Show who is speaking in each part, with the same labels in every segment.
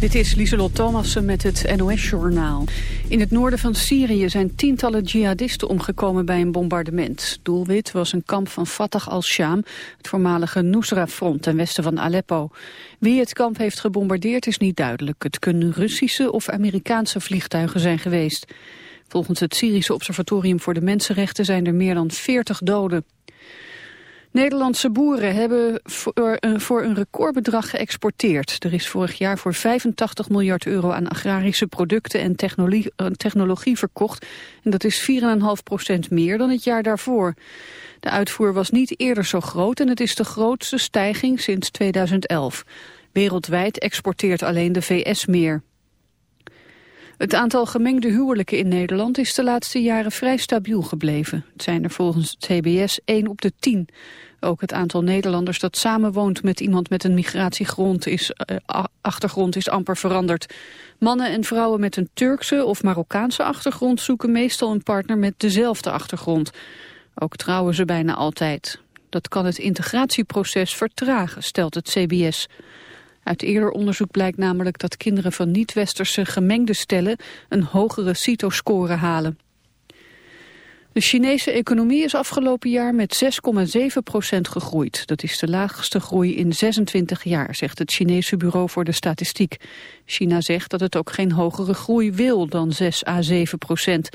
Speaker 1: Dit is Lieselot Thomassen met het NOS-journaal. In het noorden van Syrië zijn tientallen jihadisten omgekomen bij een bombardement. Doelwit was een kamp van Fatah al-Sham, het voormalige Nusra-front ten westen van Aleppo. Wie het kamp heeft gebombardeerd is niet duidelijk. Het kunnen Russische of Amerikaanse vliegtuigen zijn geweest. Volgens het Syrische Observatorium voor de Mensenrechten zijn er meer dan 40 doden. Nederlandse boeren hebben voor een, voor een recordbedrag geëxporteerd. Er is vorig jaar voor 85 miljard euro aan agrarische producten en technologie, eh, technologie verkocht. En dat is 4,5 procent meer dan het jaar daarvoor. De uitvoer was niet eerder zo groot en het is de grootste stijging sinds 2011. Wereldwijd exporteert alleen de VS meer. Het aantal gemengde huwelijken in Nederland is de laatste jaren vrij stabiel gebleven. Het zijn er volgens het CBS 1 op de 10. Ook het aantal Nederlanders dat samenwoont met iemand met een migratiegrond is, uh, achtergrond is amper veranderd. Mannen en vrouwen met een Turkse of Marokkaanse achtergrond zoeken meestal een partner met dezelfde achtergrond. Ook trouwen ze bijna altijd. Dat kan het integratieproces vertragen, stelt het CBS. Uit eerder onderzoek blijkt namelijk dat kinderen van niet-westerse gemengde stellen een hogere CITO-score halen. De Chinese economie is afgelopen jaar met 6,7 procent gegroeid. Dat is de laagste groei in 26 jaar, zegt het Chinese Bureau voor de Statistiek. China zegt dat het ook geen hogere groei wil dan 6 à 7 procent.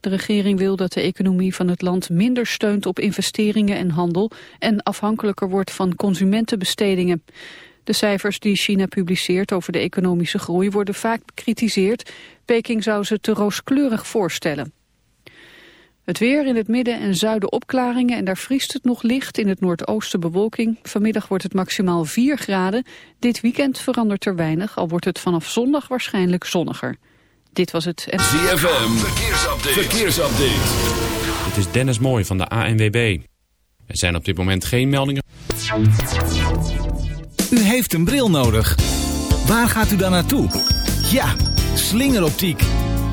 Speaker 1: De regering wil dat de economie van het land minder steunt op investeringen en handel... en afhankelijker wordt van consumentenbestedingen. De cijfers die China publiceert over de economische groei worden vaak bekritiseerd. Peking zou ze te rooskleurig voorstellen. Het weer in het midden en zuiden opklaringen en daar vriest het nog licht. In het noordoosten bewolking. Vanmiddag wordt het maximaal 4 graden. Dit weekend verandert er weinig, al wordt het vanaf zondag waarschijnlijk zonniger. Dit was het...
Speaker 2: ZFM, verkeersupdate. verkeersupdate.
Speaker 3: Het is Dennis Mooij van de ANWB. Er zijn op dit moment geen meldingen.
Speaker 4: U heeft een bril nodig. Waar gaat u dan naartoe? Ja, slingeroptiek.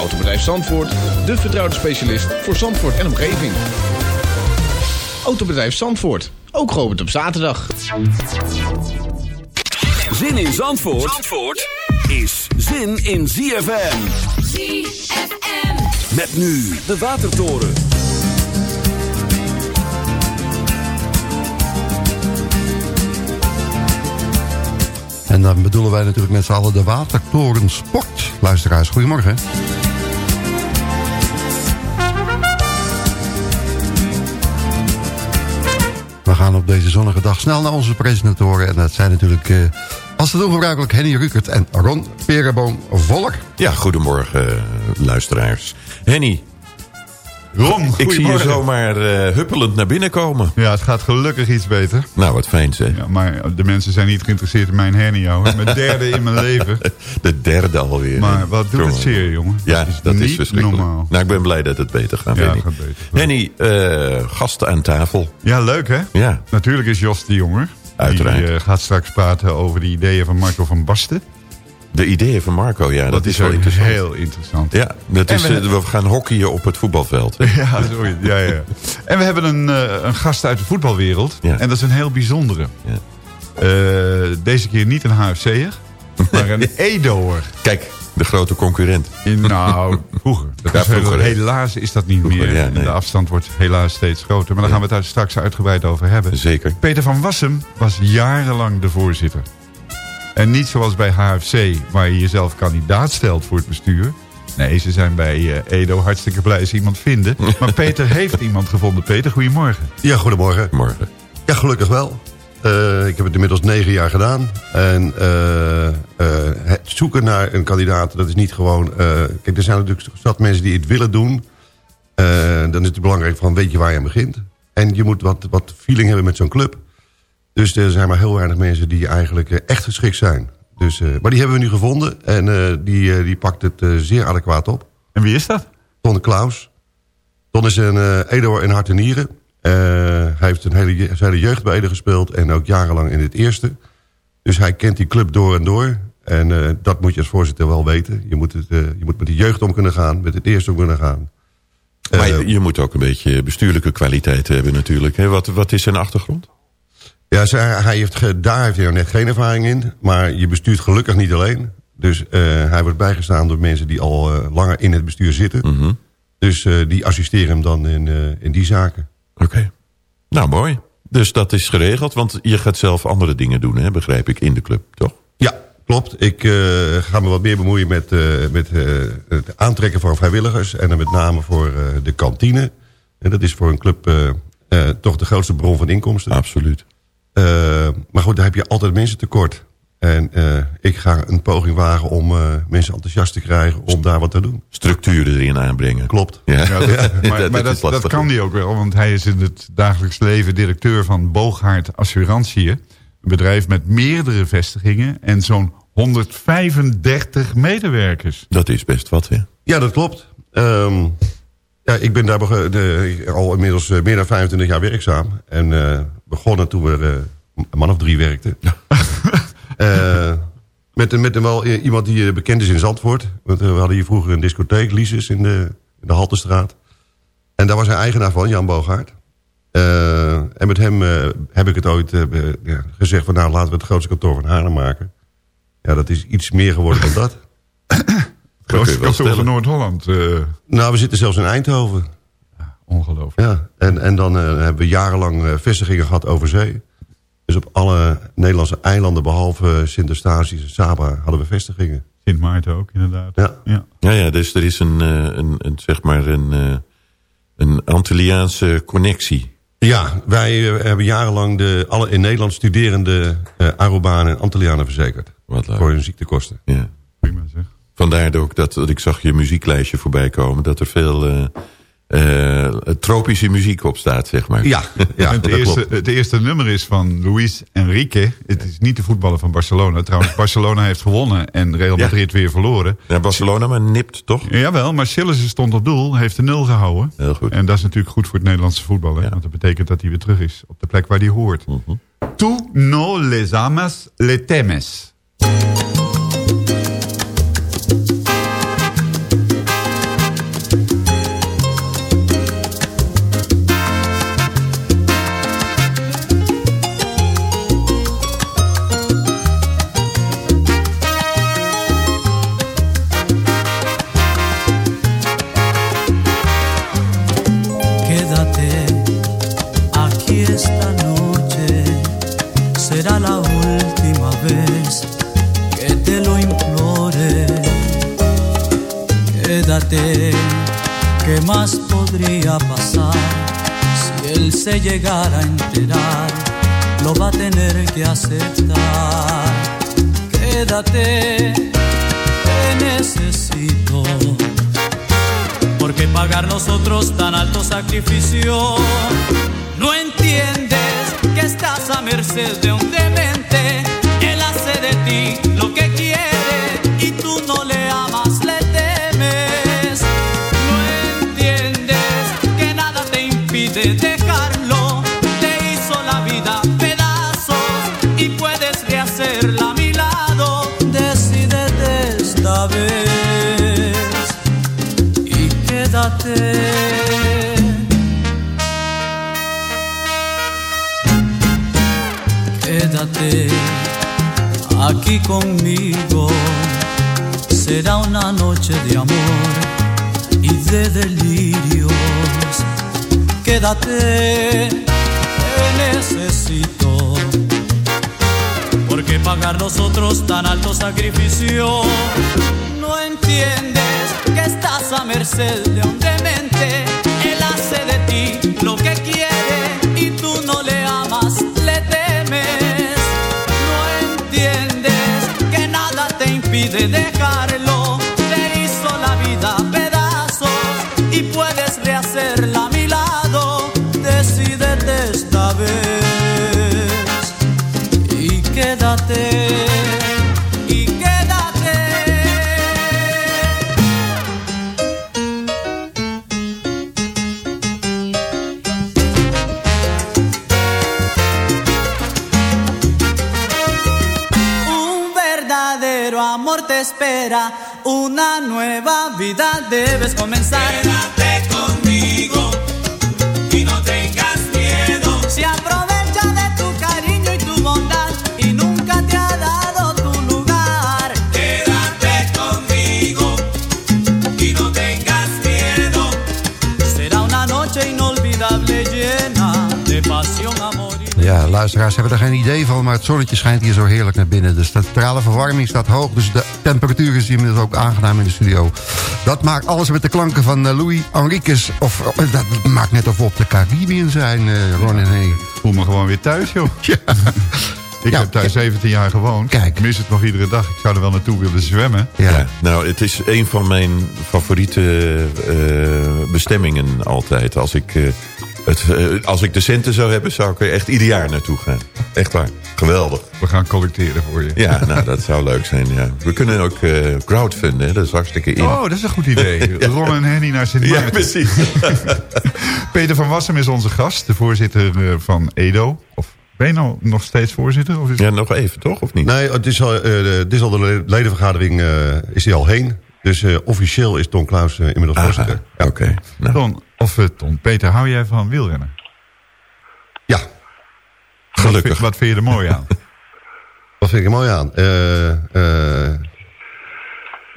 Speaker 5: Autobedrijf Zandvoort, de vertrouwde specialist voor Zandvoort en omgeving. Autobedrijf Zandvoort, ook geopend op zaterdag.
Speaker 2: Zin in Zandvoort, Zandvoort is zin in ZFM.
Speaker 6: ZFM.
Speaker 2: Met nu de Watertoren.
Speaker 7: En dan bedoelen wij natuurlijk met z'n allen de Watertoren Sport. Luisteraars, goedemorgen. We gaan op deze zonnige dag snel naar onze presentatoren. En dat zijn natuurlijk, uh, als het ongebruikelijk, Henny Rukert en Ron Perenboom Volk.
Speaker 8: Ja, goedemorgen uh, luisteraars. Henny,
Speaker 9: Ron,
Speaker 8: ik zie je zomaar uh, huppelend naar binnen komen.
Speaker 9: Ja, het gaat gelukkig iets beter.
Speaker 8: Nou, wat fijn zeg.
Speaker 9: Ja, maar de mensen zijn niet geïnteresseerd in mijn hernia. Mijn derde in mijn leven.
Speaker 8: De derde alweer.
Speaker 9: Maar wat doet het zeer, jongen?
Speaker 8: Ja,
Speaker 9: dat is,
Speaker 8: dat
Speaker 9: niet
Speaker 8: is verschrikkelijk.
Speaker 9: normaal.
Speaker 8: Nou, ik ben blij dat het beter gaat,
Speaker 9: Ja,
Speaker 8: Henny.
Speaker 9: gaat beter.
Speaker 8: Henny, uh, gasten aan tafel.
Speaker 9: Ja, leuk hè?
Speaker 8: Ja.
Speaker 9: Natuurlijk is Jos de Jonger.
Speaker 8: Uiteraard.
Speaker 9: Die uh, gaat straks praten over de ideeën van Marco van Basten.
Speaker 8: De ideeën van Marco, ja, dat,
Speaker 9: Dat
Speaker 8: is wel interessant.
Speaker 9: heel interessant.
Speaker 8: Ja, dat is,
Speaker 9: we-
Speaker 8: eh, we gaan hockeyen op het voetbalveld.
Speaker 9: Ja, sorry. Ja, ja. En we hebben een, eh, een gast uit de voetbalwereld.
Speaker 8: Ja.
Speaker 9: En dat is een heel bijzondere.
Speaker 8: Ja.
Speaker 9: Eh, deze keer niet een HFC'er. Maar een Edoer.
Speaker 8: Kijk, de grote concurrent.
Speaker 9: Nou, vroeger. Dat
Speaker 8: Ja,
Speaker 9: heel- helaas is dat niet
Speaker 8: Vroeger,
Speaker 9: meer.
Speaker 8: ja, nee.
Speaker 9: De afstand wordt helaas steeds groter. Maar daar gaan we het daar straks uitgebreid over hebben.
Speaker 8: Zeker.
Speaker 9: Peter van Wassem was jarenlang de voorzitter. En niet zoals bij HFC, waar je jezelf kandidaat stelt voor het bestuur. Nee, ze zijn bij eh, Edo hartstikke blij ze iemand vinden. Maar Peter heeft iemand gevonden. Peter, goedemorgen.
Speaker 7: Ja, goedemorgen.
Speaker 8: Morgen.
Speaker 7: Ja, gelukkig wel. Eh, ik heb het inmiddels negen jaar gedaan. En eh, eh, het zoeken naar een kandidaat, dat is niet gewoon... eh, kijk, er zijn natuurlijk zat mensen die het willen doen. Eh, dan is het belangrijk van, weet je waar je aan begint? En je moet wat, wat feeling hebben met zo'n club. Dus er zijn maar heel weinig mensen die eigenlijk eh, echt geschikt zijn. Dus, eh, maar die hebben we nu gevonden. En eh, die, eh, die pakt het eh, zeer adequaat op.
Speaker 9: En wie is dat?
Speaker 7: Ton Klaus. Ton is een uh, Edo in hart en nieren. Uh, hij heeft een hele, zijn hele jeugd bij Edo gespeeld. En ook jarenlang in het eerste. Dus hij kent die club door en door. En uh, dat moet je als voorzitter wel weten. Je moet, het, uh, je moet met de jeugd om kunnen gaan. Met het eerste om kunnen gaan.
Speaker 8: Maar je, je moet ook een beetje bestuurlijke kwaliteit hebben natuurlijk. Hè? Wat, wat is zijn achtergrond?
Speaker 7: Ja, ze- hij heeft, daar heeft hij net geen ervaring in. Maar je bestuurt gelukkig niet alleen. Dus eh, hij wordt bijgestaan door mensen die al eh, langer in het bestuur zitten.
Speaker 8: Mhm.
Speaker 7: Dus eh, die assisteren hem dan in, in die zaken.
Speaker 8: Oké. Nou, mooi. Dus dat is geregeld, want je gaat zelf andere dingen doen, hè, begrijp ik, in de club, toch?
Speaker 7: Ja, klopt. Ik ga me wat meer bemoeien met, met het aantrekken van vrijwilligers. En dan met name voor de kantine. En dat is voor een club toch de grootste bron van inkomsten.
Speaker 8: Absoluut.
Speaker 7: Eh, maar goed, daar heb je altijd mensen tekort. En eh, ik ga een poging wagen om eh, mensen enthousiast te krijgen om daar wat te doen.
Speaker 8: Structuren erin aanbrengen.
Speaker 7: Klopt.
Speaker 8: Ja,
Speaker 9: Ja, dat- maar maar dat, kan hij ook wel, want hij is in het dagelijks leven directeur van Booghaard Assurantiën. Een bedrijf met meerdere vestigingen en zo'n 135 medewerkers.
Speaker 8: Dat is best wat, hè?
Speaker 7: Ja, dat klopt. Ehm, ja, ik ben daar de, al inmiddels eh, meer dan 25 jaar werkzaam. En eh, begonnen toen we eh, een man of drie werkten. Met, met een wel iemand die bekend is in Zandvoort. Want we hadden hier vroeger een discotheek, Lises, in de, in de Haltestraat. En daar was hij eigenaar van, Jan Boogaard. Eh, en met hem heb ik het ooit ja, gezegd van... nou, laten we het grootste kantoor van Haarlem maken. Ja, dat is iets meer geworden dan dat.
Speaker 8: Stellen.
Speaker 9: van Noord-Holland. eh,
Speaker 7: Nou, we zitten zelfs in Eindhoven.
Speaker 9: ongelooflijk.
Speaker 7: Ja, en, en dan eh, hebben we jarenlang eh, vestigingen gehad over zee. Dus op alle Nederlandse eilanden, behalve Sint-Eustatius en Saba, hadden we vestigingen.
Speaker 9: Sint Maarten ook, inderdaad.
Speaker 7: Ja.
Speaker 9: Ja.
Speaker 8: Ja, ja, dus er is een, eh, een, een zeg maar een, eh, een Antilliaanse connectie.
Speaker 7: Ja, wij hebben jarenlang de, alle in Nederland studerende eh Arubanen en Antillianen verzekerd.
Speaker 8: Wat leuk.
Speaker 7: Voor hun ziektekosten.
Speaker 8: Ja. Vandaar ook dat, dat ik zag je muzieklijstje voorbij komen. Dat er veel eh, eh, tropische muziek op staat, zeg maar.
Speaker 7: Ja, ja
Speaker 9: het, eerste, het eerste nummer is van Luis Enrique. Het is niet de voetballer van Barcelona. Trouwens, Barcelona heeft gewonnen en Real
Speaker 8: Ja.
Speaker 9: Madrid weer verloren.
Speaker 8: Ja, Barcelona, maar nipt toch?
Speaker 9: Jawel, maar Sillissen stond op doel, heeft de nul gehouden.
Speaker 8: Heel goed.
Speaker 9: En dat is natuurlijk goed voor het Nederlandse voetbal. Hè?
Speaker 8: Ja.
Speaker 9: Want dat betekent dat hij weer terug is op de plek waar hij hoort.
Speaker 8: Mhm.
Speaker 9: Tu no les amas, le temes.
Speaker 6: ¿Qué más podría pasar si él se llegara a enterar? Lo va a tener que aceptar. Quédate, te necesito. Porque pagar nosotros tan alto sacrificio? No entiendes que estás a merced de un demente. Él hace de ti lo que quiere y tú no le Aquí conmigo. Será una noche de amor y de delirios. Quédate, te necesito. Porque pagar nosotros tan alto sacrificio? No entiendes que estás a merced de un demente. Él hace de ti lo que quiere te impide
Speaker 10: luisteraars hebben er geen idee van, maar het zonnetje schijnt hier zo heerlijk naar binnen. De centrale verwarming staat hoog, dus de temperatuur is inmiddels ook aangenaam in de studio. Dat maakt alles met de klanken van eh, Louis Enriquez, of eh, dat maakt net of we op de Caribbean zijn, eh, Ron en Henny.
Speaker 9: voel me gewoon weer thuis, joh.
Speaker 10: Ja.
Speaker 9: Ik heb daar 17 jaar gewoond.
Speaker 10: Kijk.
Speaker 9: Ik mis het nog iedere dag. Ik zou er wel naartoe willen zwemmen.
Speaker 10: Ja.
Speaker 8: Nou, het is een van mijn favoriete eh, bestemmingen altijd. Als ik, eh, het, eh, als ik de centen zou hebben, zou ik er echt ieder jaar naartoe gaan. Echt waar. Geweldig.
Speaker 9: We gaan collecteren voor je.
Speaker 8: Ja, nou, dat zou leuk zijn, ja. We kunnen ook eh crowdfunden, hè. dat is hartstikke in.
Speaker 9: Oh, dat is een goed idee. Ron en Henny naar Sint
Speaker 8: ja,
Speaker 9: Maarten.
Speaker 8: precies.
Speaker 9: Peter van Wassem is onze gast, de voorzitter eh, van EDO. Of ben je nou nog steeds voorzitter? Of is
Speaker 8: Ja, nog even, toch? Of niet?
Speaker 7: Nee, het is al, eh, is al de ledenvergadering eh, is al heen. Dus eh, officieel is Ton Klaus inmiddels
Speaker 8: Aha,
Speaker 7: voorzitter. Ja.
Speaker 8: Oké. Nou,
Speaker 9: of eh, Ton, Peter, hou jij van wielrennen?
Speaker 7: ja,
Speaker 9: Wat
Speaker 8: gelukkig.
Speaker 9: vind, wat vind je er mooi aan?
Speaker 7: dat vind ik er mooi aan. Eh, eh,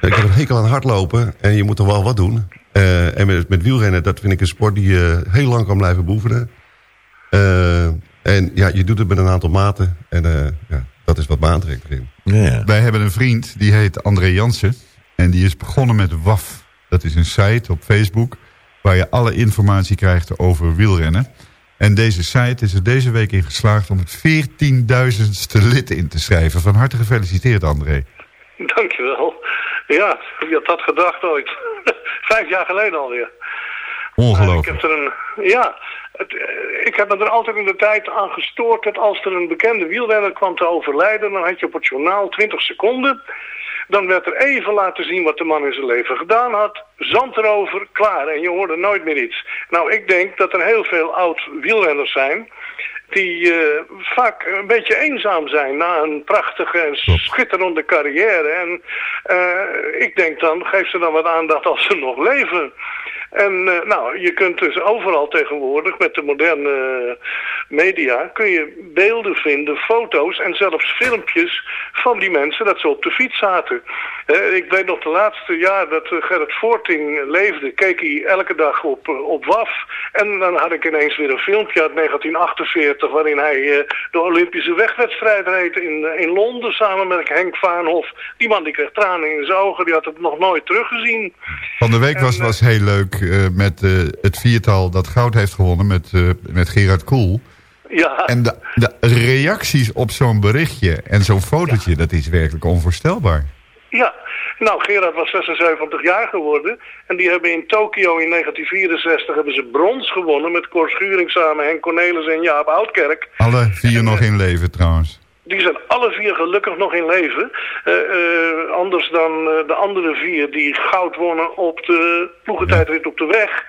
Speaker 7: ik heb een hekel aan hardlopen en je moet er wel wat doen. Eh, en met, met wielrennen, dat vind ik een sport die je heel lang kan blijven beoefenen. Eh, en ja, je doet het met een aantal maten. En eh, ja, dat is wat me aantrekt erin.
Speaker 8: ja.
Speaker 9: Wij hebben een vriend, die heet André Jansen. En die is begonnen met WAF. Dat is een site op Facebook waar je alle informatie krijgt over wielrennen. En deze site is er deze week in geslaagd om het 14.000ste lid in te schrijven. Van harte gefeliciteerd, André.
Speaker 11: Dankjewel. Ja, wie had dat gedacht ooit? Vijf jaar geleden alweer. Ik
Speaker 9: Ongelooflijk.
Speaker 11: heb er een, ja, het, eh, ik heb me er altijd in de tijd aan gestoord dat als er een bekende wielrenner kwam te overlijden, dan had je op het journaal 20 seconden. Dan werd er even laten zien wat de man in zijn leven gedaan had. Zand erover, klaar. En je hoorde nooit meer iets. Nou, ik denk dat er heel veel oud wielrenners zijn die eh, vaak een beetje eenzaam zijn na een prachtige en schitterende carrière. En eh, ik denk dan, geef ze dan wat aandacht als ze nog leven. En eh, nou, je kunt dus overal tegenwoordig met de moderne eh, media... kun je beelden vinden, foto's en zelfs filmpjes van die mensen... dat ze op de fiets zaten. Ik weet nog de laatste jaar dat eh, Gerrit Voorting leefde... keek hij elke dag op, eh, op WAF. En dan had ik ineens weer een filmpje uit 1948... waarin hij eh, de Olympische wegwedstrijd reed in, in Londen... samen met Henk Vaanhof. Die man die kreeg tranen in zijn ogen, die had het nog nooit teruggezien.
Speaker 9: Van de week was,
Speaker 11: En,
Speaker 9: was heel leuk met het viertal dat goud heeft gewonnen met, met Gerard Koel.
Speaker 11: Ja,
Speaker 9: En de, de reacties op zo'n berichtje en zo'n fotootje, dat is werkelijk onvoorstelbaar.
Speaker 11: Ja, nou Gerard was 76 jaar geworden en die hebben in Tokio in 1964 hebben ze brons gewonnen met Cor Schuring samen, Henk Cornelis en Jaap Oudkerk.
Speaker 9: Alle vier nog in leven trouwens.
Speaker 11: Die zijn alle vier gelukkig nog in leven. Eh, eh, anders dan eh, de andere vier die goud wonnen op de ploegentijdrit op de weg.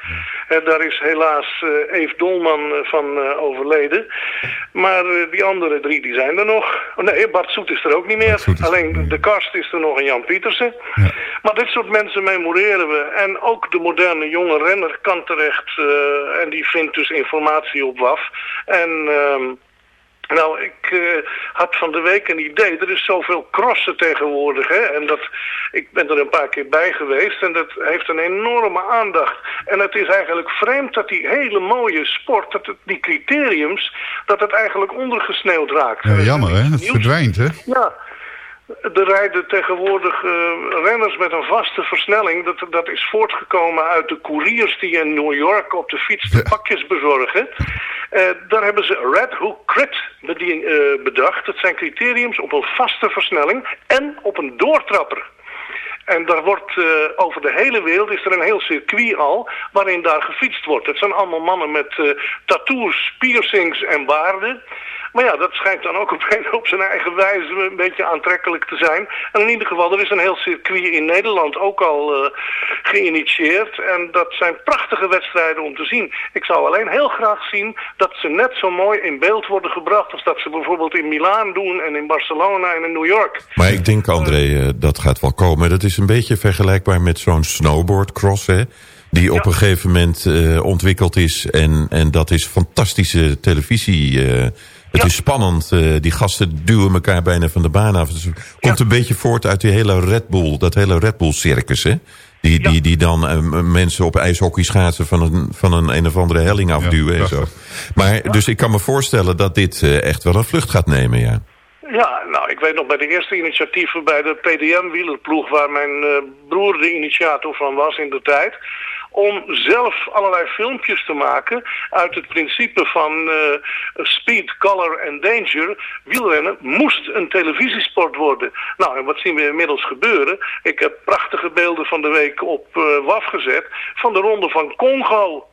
Speaker 11: Eh, daar is helaas Eve Dolman van overleden. Maar die andere drie die zijn er nog. Oh, nee, Bart Soet is er ook niet meer.
Speaker 9: Is er
Speaker 11: Alleen de Karst is er nog en Jan Pietersen.
Speaker 9: Ja.
Speaker 11: Maar dit soort mensen memoreren we. En ook de moderne jonge renner kan terecht. en die vindt dus informatie op WAF. En... ehm, Nou, ik uh, had van de week een idee. Er is zoveel crossen tegenwoordig. Hè? En dat, ik ben er een paar keer bij geweest. En dat heeft een enorme aandacht. En het is eigenlijk vreemd dat die hele mooie sport, dat het, die criteriums, dat het eigenlijk ondergesneeuwd raakt.
Speaker 9: Ja, jammer hè, het verdwijnt hè?
Speaker 11: Ja, er rijden tegenwoordig uh, renners met een vaste versnelling. Dat, dat is voortgekomen uit de couriers die in New York op de fiets de pakjes bezorgen. Uh, daar hebben ze Red Hook Crit uh, bedacht. Dat zijn criteriums op een vaste versnelling en op een doortrapper. En daar wordt uh, over de hele wereld is er een heel circuit al waarin daar gefietst wordt. Het zijn allemaal mannen met uh, tattoos, piercings en baarden. Maar ja, dat schijnt dan ook op, op zijn eigen wijze een beetje aantrekkelijk te zijn. En in ieder geval, er is een heel circuit in Nederland ook al uh, geïnitieerd. En dat zijn prachtige wedstrijden om te zien. Ik zou alleen heel graag zien dat ze net zo mooi in beeld worden gebracht... als dat ze bijvoorbeeld in Milaan doen en in Barcelona en in New York.
Speaker 8: Maar ik denk, André, uh, dat gaat wel komen. Dat is een beetje vergelijkbaar met zo'n snowboardcross, hè? die op ja. een gegeven moment uh, ontwikkeld is. En, en dat is fantastische televisie. Uh, het ja. is spannend. Uh, die gasten duwen elkaar bijna van de baan af. Dus het komt een beetje voort uit die hele Red Bull, dat hele Red Bull circus, hè? Die, die, die dan uh, mensen op ijshockey schaatsen van een, van een een of andere helling afduwen en zo. Maar, dus ik kan me voorstellen dat dit uh, echt wel een vlucht gaat nemen, ja.
Speaker 11: Ja, nou, ik weet nog bij de eerste initiatieven bij de PDM-wielerploeg... waar mijn broer de initiator van was in de tijd om zelf allerlei filmpjes te maken uit het principe van uh, speed, color en danger. Wielrennen moest een televisiesport worden. Nou, en wat zien we inmiddels gebeuren? Ik heb prachtige beelden van de week op uh, WAF gezet van de ronde van Congo.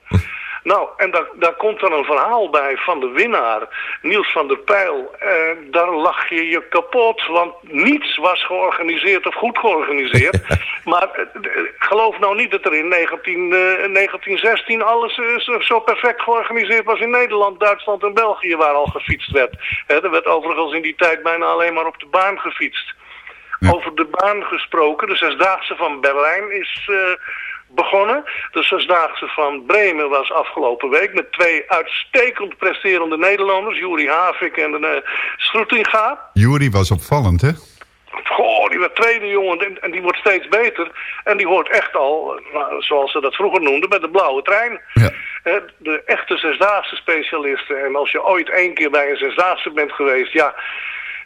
Speaker 11: Nou, en daar, daar komt dan een verhaal bij van de winnaar, Niels van der Pijl. En daar lach je je kapot, want niets was georganiseerd of goed georganiseerd. maar geloof nou niet dat er in 19, uh, 1916 alles zo perfect georganiseerd was in Nederland, Duitsland en België, waar al gefietst werd. He, er werd overigens in die tijd bijna alleen maar op de baan gefietst. Ja. Over de baan gesproken, de Zesdaagse van Berlijn is... Begonnen. De Zesdaagse van Bremen was afgelopen week met twee uitstekend presterende Nederlanders. Juri Havik en uh, Schroetinga.
Speaker 9: Juri was opvallend, hè?
Speaker 11: Goh, die werd tweede jongen en, die wordt steeds beter. En die hoort echt al, nou, zoals ze dat vroeger noemden, met de blauwe trein.
Speaker 9: Ja.
Speaker 11: De echte Zesdaagse specialisten. En als je ooit één keer bij een Zesdaagse bent geweest, ja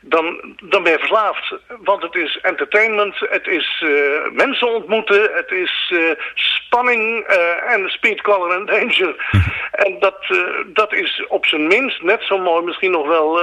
Speaker 11: dan, dan ben je verslaafd. Want het is entertainment, het is uh, mensen ontmoeten, het is uh, spanning uh, en speed, color en danger. en dat, dat is op zijn minst net zo mooi, misschien nog wel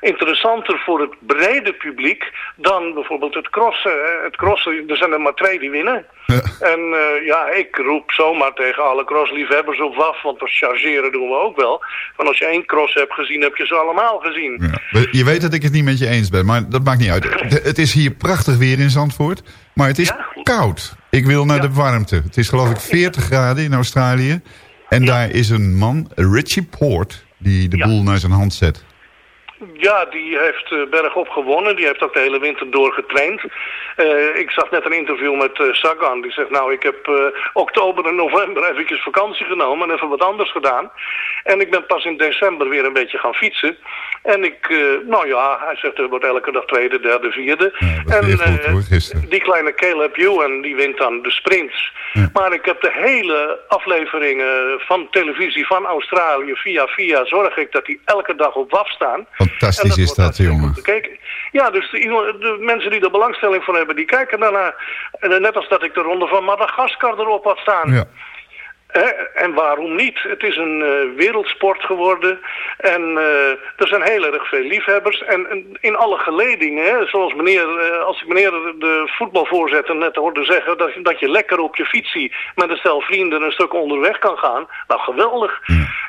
Speaker 11: interessanter voor het brede publiek dan bijvoorbeeld het crossen. Het crossen, er zijn er maar twee die winnen. Ja. En ja, ik roep zomaar tegen alle crossliefhebbers op WAF, want dat chargeren doen we ook wel. Want als je één cross hebt gezien, heb je ze allemaal gezien.
Speaker 9: Ja. Je weet dat ik het niet met je eens ben, maar dat maakt niet uit. Het is hier prachtig weer in Zandvoort, maar het is ja? koud. Ik wil naar ja. de warmte. Het is geloof ik 40 graden in Australië. En daar is een man, Richie Poort, die de boel naar zijn hand zet.
Speaker 11: Ja, die heeft uh, bergop gewonnen. Die heeft ook de hele winter door getraind. Uh, ik zag net een interview met uh, Sagan. Die zegt, nou, ik heb oktober en november eventjes vakantie genomen en even wat anders gedaan. En ik ben pas in december weer een beetje gaan fietsen. En ik, nou ja, hij zegt, er wordt elke dag tweede, derde, vierde.
Speaker 9: Ja, en goed,
Speaker 11: die kleine Caleb Ewan, die wint dan de sprints. Ja. Maar ik heb de hele afleveringen van televisie van Australië, via via, zorg ik dat die elke dag op WAF staan.
Speaker 9: Fantastisch dat is dat, jongen.
Speaker 11: Ja, dus de, de, mensen die er belangstelling voor hebben, die kijken daarna. Net als dat ik de ronde van Madagaskar erop had staan.
Speaker 9: Ja.
Speaker 11: En waarom niet? Het is een uh, wereldsport geworden. En uh, er zijn heel erg veel liefhebbers. En, en in alle geledingen, hè, zoals meneer, uh, als ik meneer de voetbalvoorzitter net hoorde zeggen... Dat, dat je lekker op je fietsie met een stel vrienden een stuk onderweg kan gaan. Nou, geweldig.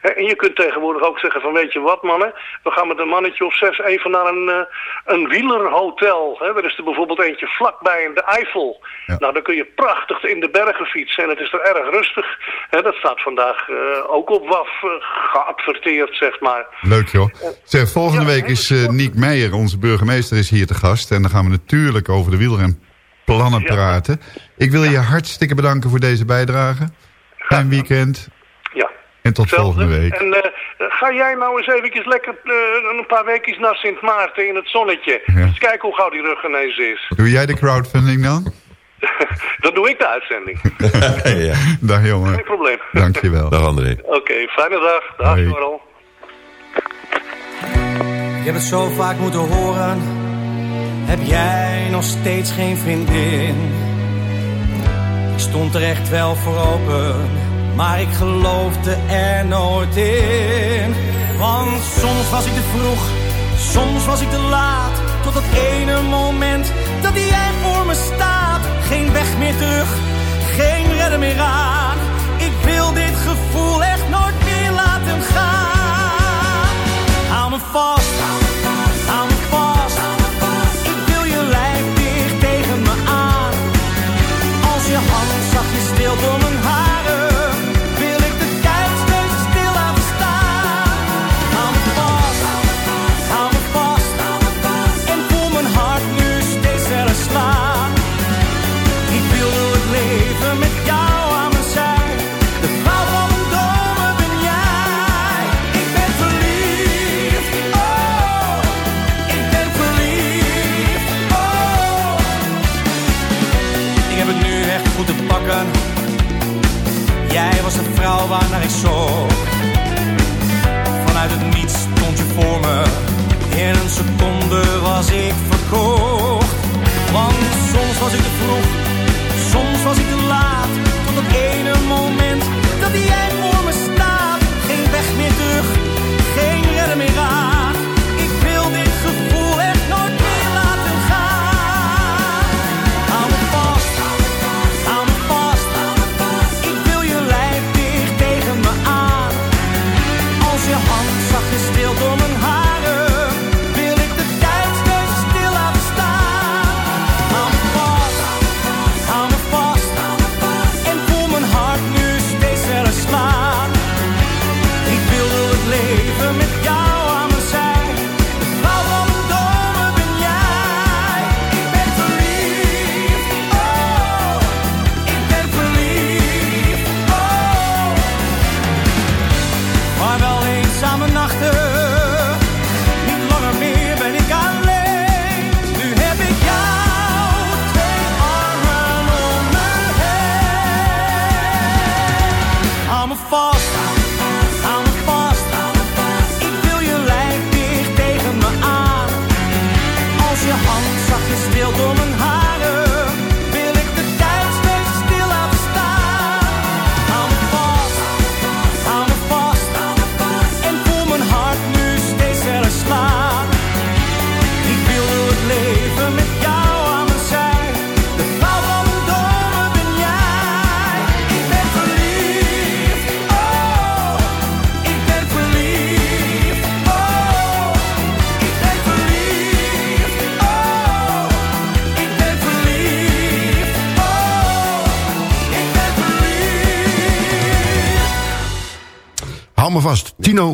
Speaker 11: En je kunt tegenwoordig ook zeggen van weet je wat mannen... we gaan met een mannetje of zes even naar een, een wielerhotel. Hè. Er is er bijvoorbeeld eentje vlakbij in de Eifel.
Speaker 9: Ja.
Speaker 11: Nou, dan kun je prachtig in de bergen fietsen en het is er erg rustig... Dat staat vandaag uh, ook op WAF uh, geadverteerd, zeg maar.
Speaker 9: Leuk joh. Zeg, volgende ja, week is uh, Niek Meijer, onze burgemeester, is hier te gast. En dan gaan we natuurlijk over de wielrenplannen ja. praten. Ik wil je hartstikke bedanken voor deze bijdrage. Fijn weekend.
Speaker 11: Ja.
Speaker 9: En tot
Speaker 11: Zelfde.
Speaker 9: volgende week.
Speaker 11: En Eh, ga jij nou eens eventjes lekker eh, een paar weekjes naar Sint Maarten in het zonnetje. Eens kijken hoe gauw die rug genezen is.
Speaker 9: Doe jij de crowdfunding dan?
Speaker 11: Dan doe ik de uitzending.
Speaker 8: ja.
Speaker 9: Dag jongen.
Speaker 11: Geen probleem.
Speaker 9: Dankjewel.
Speaker 8: Dag André.
Speaker 11: Oké, fijne dag. Dag
Speaker 9: Hoi.
Speaker 11: Joral.
Speaker 12: Ik heb het zo vaak moeten horen. Heb jij nog steeds geen vriendin? Ik stond er echt wel voor open, maar ik geloofde er nooit in. Want soms was ik te vroeg, soms was ik te laat. Tot dat ene moment dat jij voor me staat. Geen weg meer terug, geen redder meer aan. Ik wil dit gevoel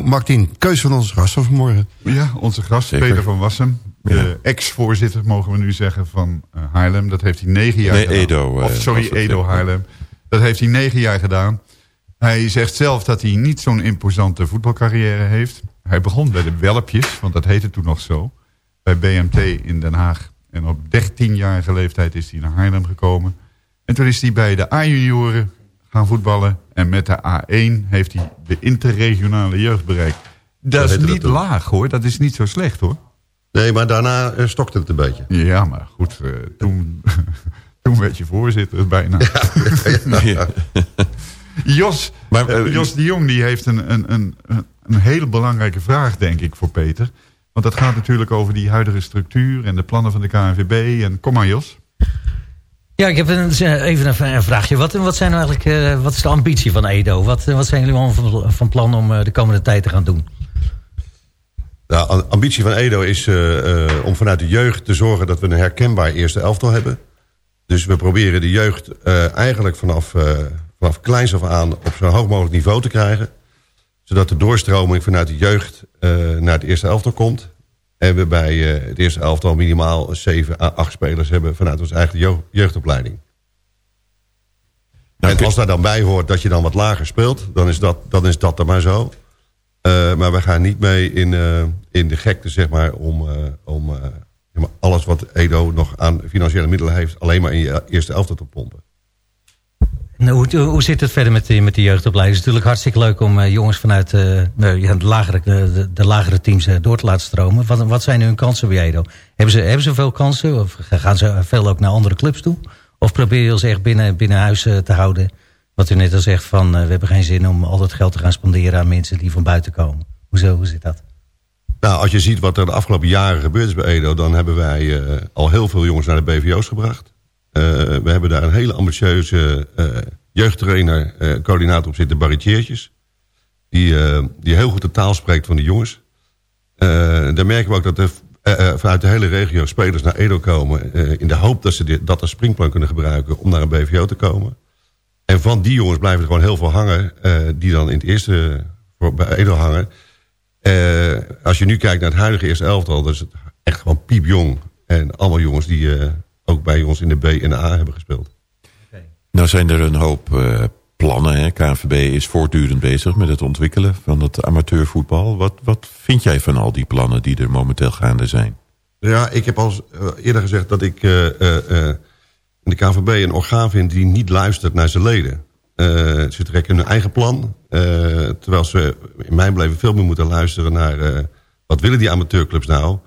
Speaker 10: Martin, keus van onze gast van vanmorgen.
Speaker 9: Ja, onze gast,
Speaker 8: Zeker.
Speaker 9: Peter van Wassem. De ex-voorzitter, mogen we nu zeggen, van eh, Haarlem. Dat heeft hij negen jaar
Speaker 8: Nee,
Speaker 9: gedaan.
Speaker 8: Edo, eh,
Speaker 9: Of sorry, Edo. Haarlem. Dat heeft hij negen jaar gedaan. Hij zegt zelf dat hij niet zo'n imposante voetbalcarrière heeft. Hij begon bij de Welpjes, want dat heette toen nog zo. Bij BMT in Den Haag. En op 13-jarige leeftijd is hij naar Haarlem gekomen. En toen is hij bij de A-junioren gaan voetballen. En met de A1 heeft hij de interregionale jeugd bereikt. Dat is
Speaker 7: dat
Speaker 9: niet laag hoor, dat is niet zo slecht hoor.
Speaker 7: Nee, maar daarna eh, stokte het een beetje.
Speaker 9: Ja, maar goed, eh, toen, toen werd je voorzitter bijna.
Speaker 8: Ja.
Speaker 9: Jos,
Speaker 8: Maar,
Speaker 9: eh, Jos de Jong die heeft een, een, een, een hele belangrijke vraag, denk ik, voor Peter. Want dat gaat natuurlijk over die huidige structuur en de plannen van de KNVB. En kom maar, Jos.
Speaker 13: Ja, ik heb een, even een, vraagje. Wat, wat, zijn nou eigenlijk, eh, wat is de ambitie van Edo? Wat, wat zijn jullie allemaal van, plan om eh, de komende tijd te gaan doen?
Speaker 7: Am- ambitie van Edo is eh, eh, om vanuit de jeugd te zorgen dat we een herkenbaar eerste elftal hebben. Dus we proberen de jeugd eh, eigenlijk vanaf, eh, vanaf kleins af aan op zo'n hoog mogelijk niveau te krijgen. Zodat de doorstroming vanuit de jeugd eh, naar het eerste elftal komt. En we bij eh, het eerste elftal minimaal 7 à 8 spelers hebben vanuit onze eigen jeugd- jeugdopleiding.
Speaker 8: Nou,
Speaker 7: en als daar dan bij hoort dat je dan wat lager speelt, dan is dat, dan is dat dan maar zo. Eh, maar we gaan niet mee in, eh, in de gekte, zeg maar, om, om zeg maar alles wat Edo nog aan financiële middelen heeft, alleen maar in je eerste elftal te pompen.
Speaker 13: Nou, hoe, zit het verder met, die- met de jeugdopleiding? Het is natuurlijk hartstikke leuk om eh, jongens vanuit eh, nou, de, lagere, de, de lagere teams eh, door te laten stromen. Wat, wat zijn hun kansen bij Edo? Hebben ze, hebben ze veel kansen? Of gaan ze veel ook naar andere clubs toe? Of probeer je ons echt binnen, huis te houden? Wat u net al zegt, van, we hebben geen zin om al dat geld te gaan spenderen aan mensen die van buiten komen. Hoezo, hoe zit dat?
Speaker 7: Nou, als je ziet wat er de afgelopen jaren gebeurd is bij Edo... dan hebben wij al heel veel jongens naar de BVO's gebracht. Eh, we hebben daar een hele ambitieuze eh, jeugdtrainer, eh, coördinator op zitten, Barry Tjeertjes. Die, die heel goed de taal spreekt van de jongens. Daar merken we ook dat er vanuit de hele regio spelers naar Edo komen... in de hoop dat ze dit, dat als springplank kunnen gebruiken om naar een BVO te komen. En van die jongens blijven er gewoon heel veel hangen... die dan in het eerste bij Edo hangen... Als je nu kijkt naar het huidige eerste elftal... dan is echt gewoon piepjong. En allemaal jongens die ook bij ons in de B en de A hebben gespeeld.
Speaker 8: Nou zijn er een hoop eh, plannen. Hè? KNVB is voortdurend bezig met het ontwikkelen van het amateurvoetbal. Wat, wat vind jij van al die plannen die er momenteel gaande zijn?
Speaker 7: Ja, ik heb al eh, eerder gezegd dat ik eh, eh, eh, in de KNVB een orgaan vind... die niet luistert naar zijn leden. Eh, ze trekken hun eigen plan. eh, terwijl ze in mijn beleving veel meer moeten luisteren naar... eh, wat willen die amateurclubs nou...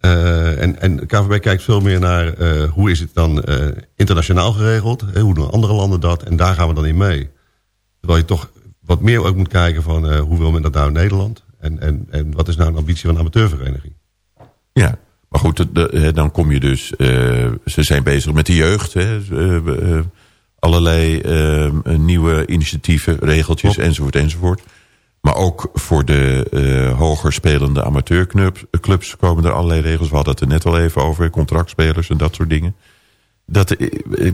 Speaker 7: Eh, en, en de KVB kijkt veel meer naar eh, hoe is het dan eh, internationaal geregeld. Hè, hoe doen andere landen dat? En daar gaan we dan in mee. Terwijl je toch wat meer ook moet kijken van hoe wil men dat nou in Nederland? En, en, en wat is nou een ambitie van een amateurvereniging?
Speaker 8: Ja, maar goed, de- de- hè, dan kom je dus... ze zijn bezig met de jeugd. Hè, allerlei nieuwe initiatieven, regeltjes enzovoort enzovoort. Maar ook voor de eh, hoger spelende amateurclubs clubs komen er allerlei regels. We hadden het er net al even over, contractspelers en dat soort dingen. Dat, eh, eh,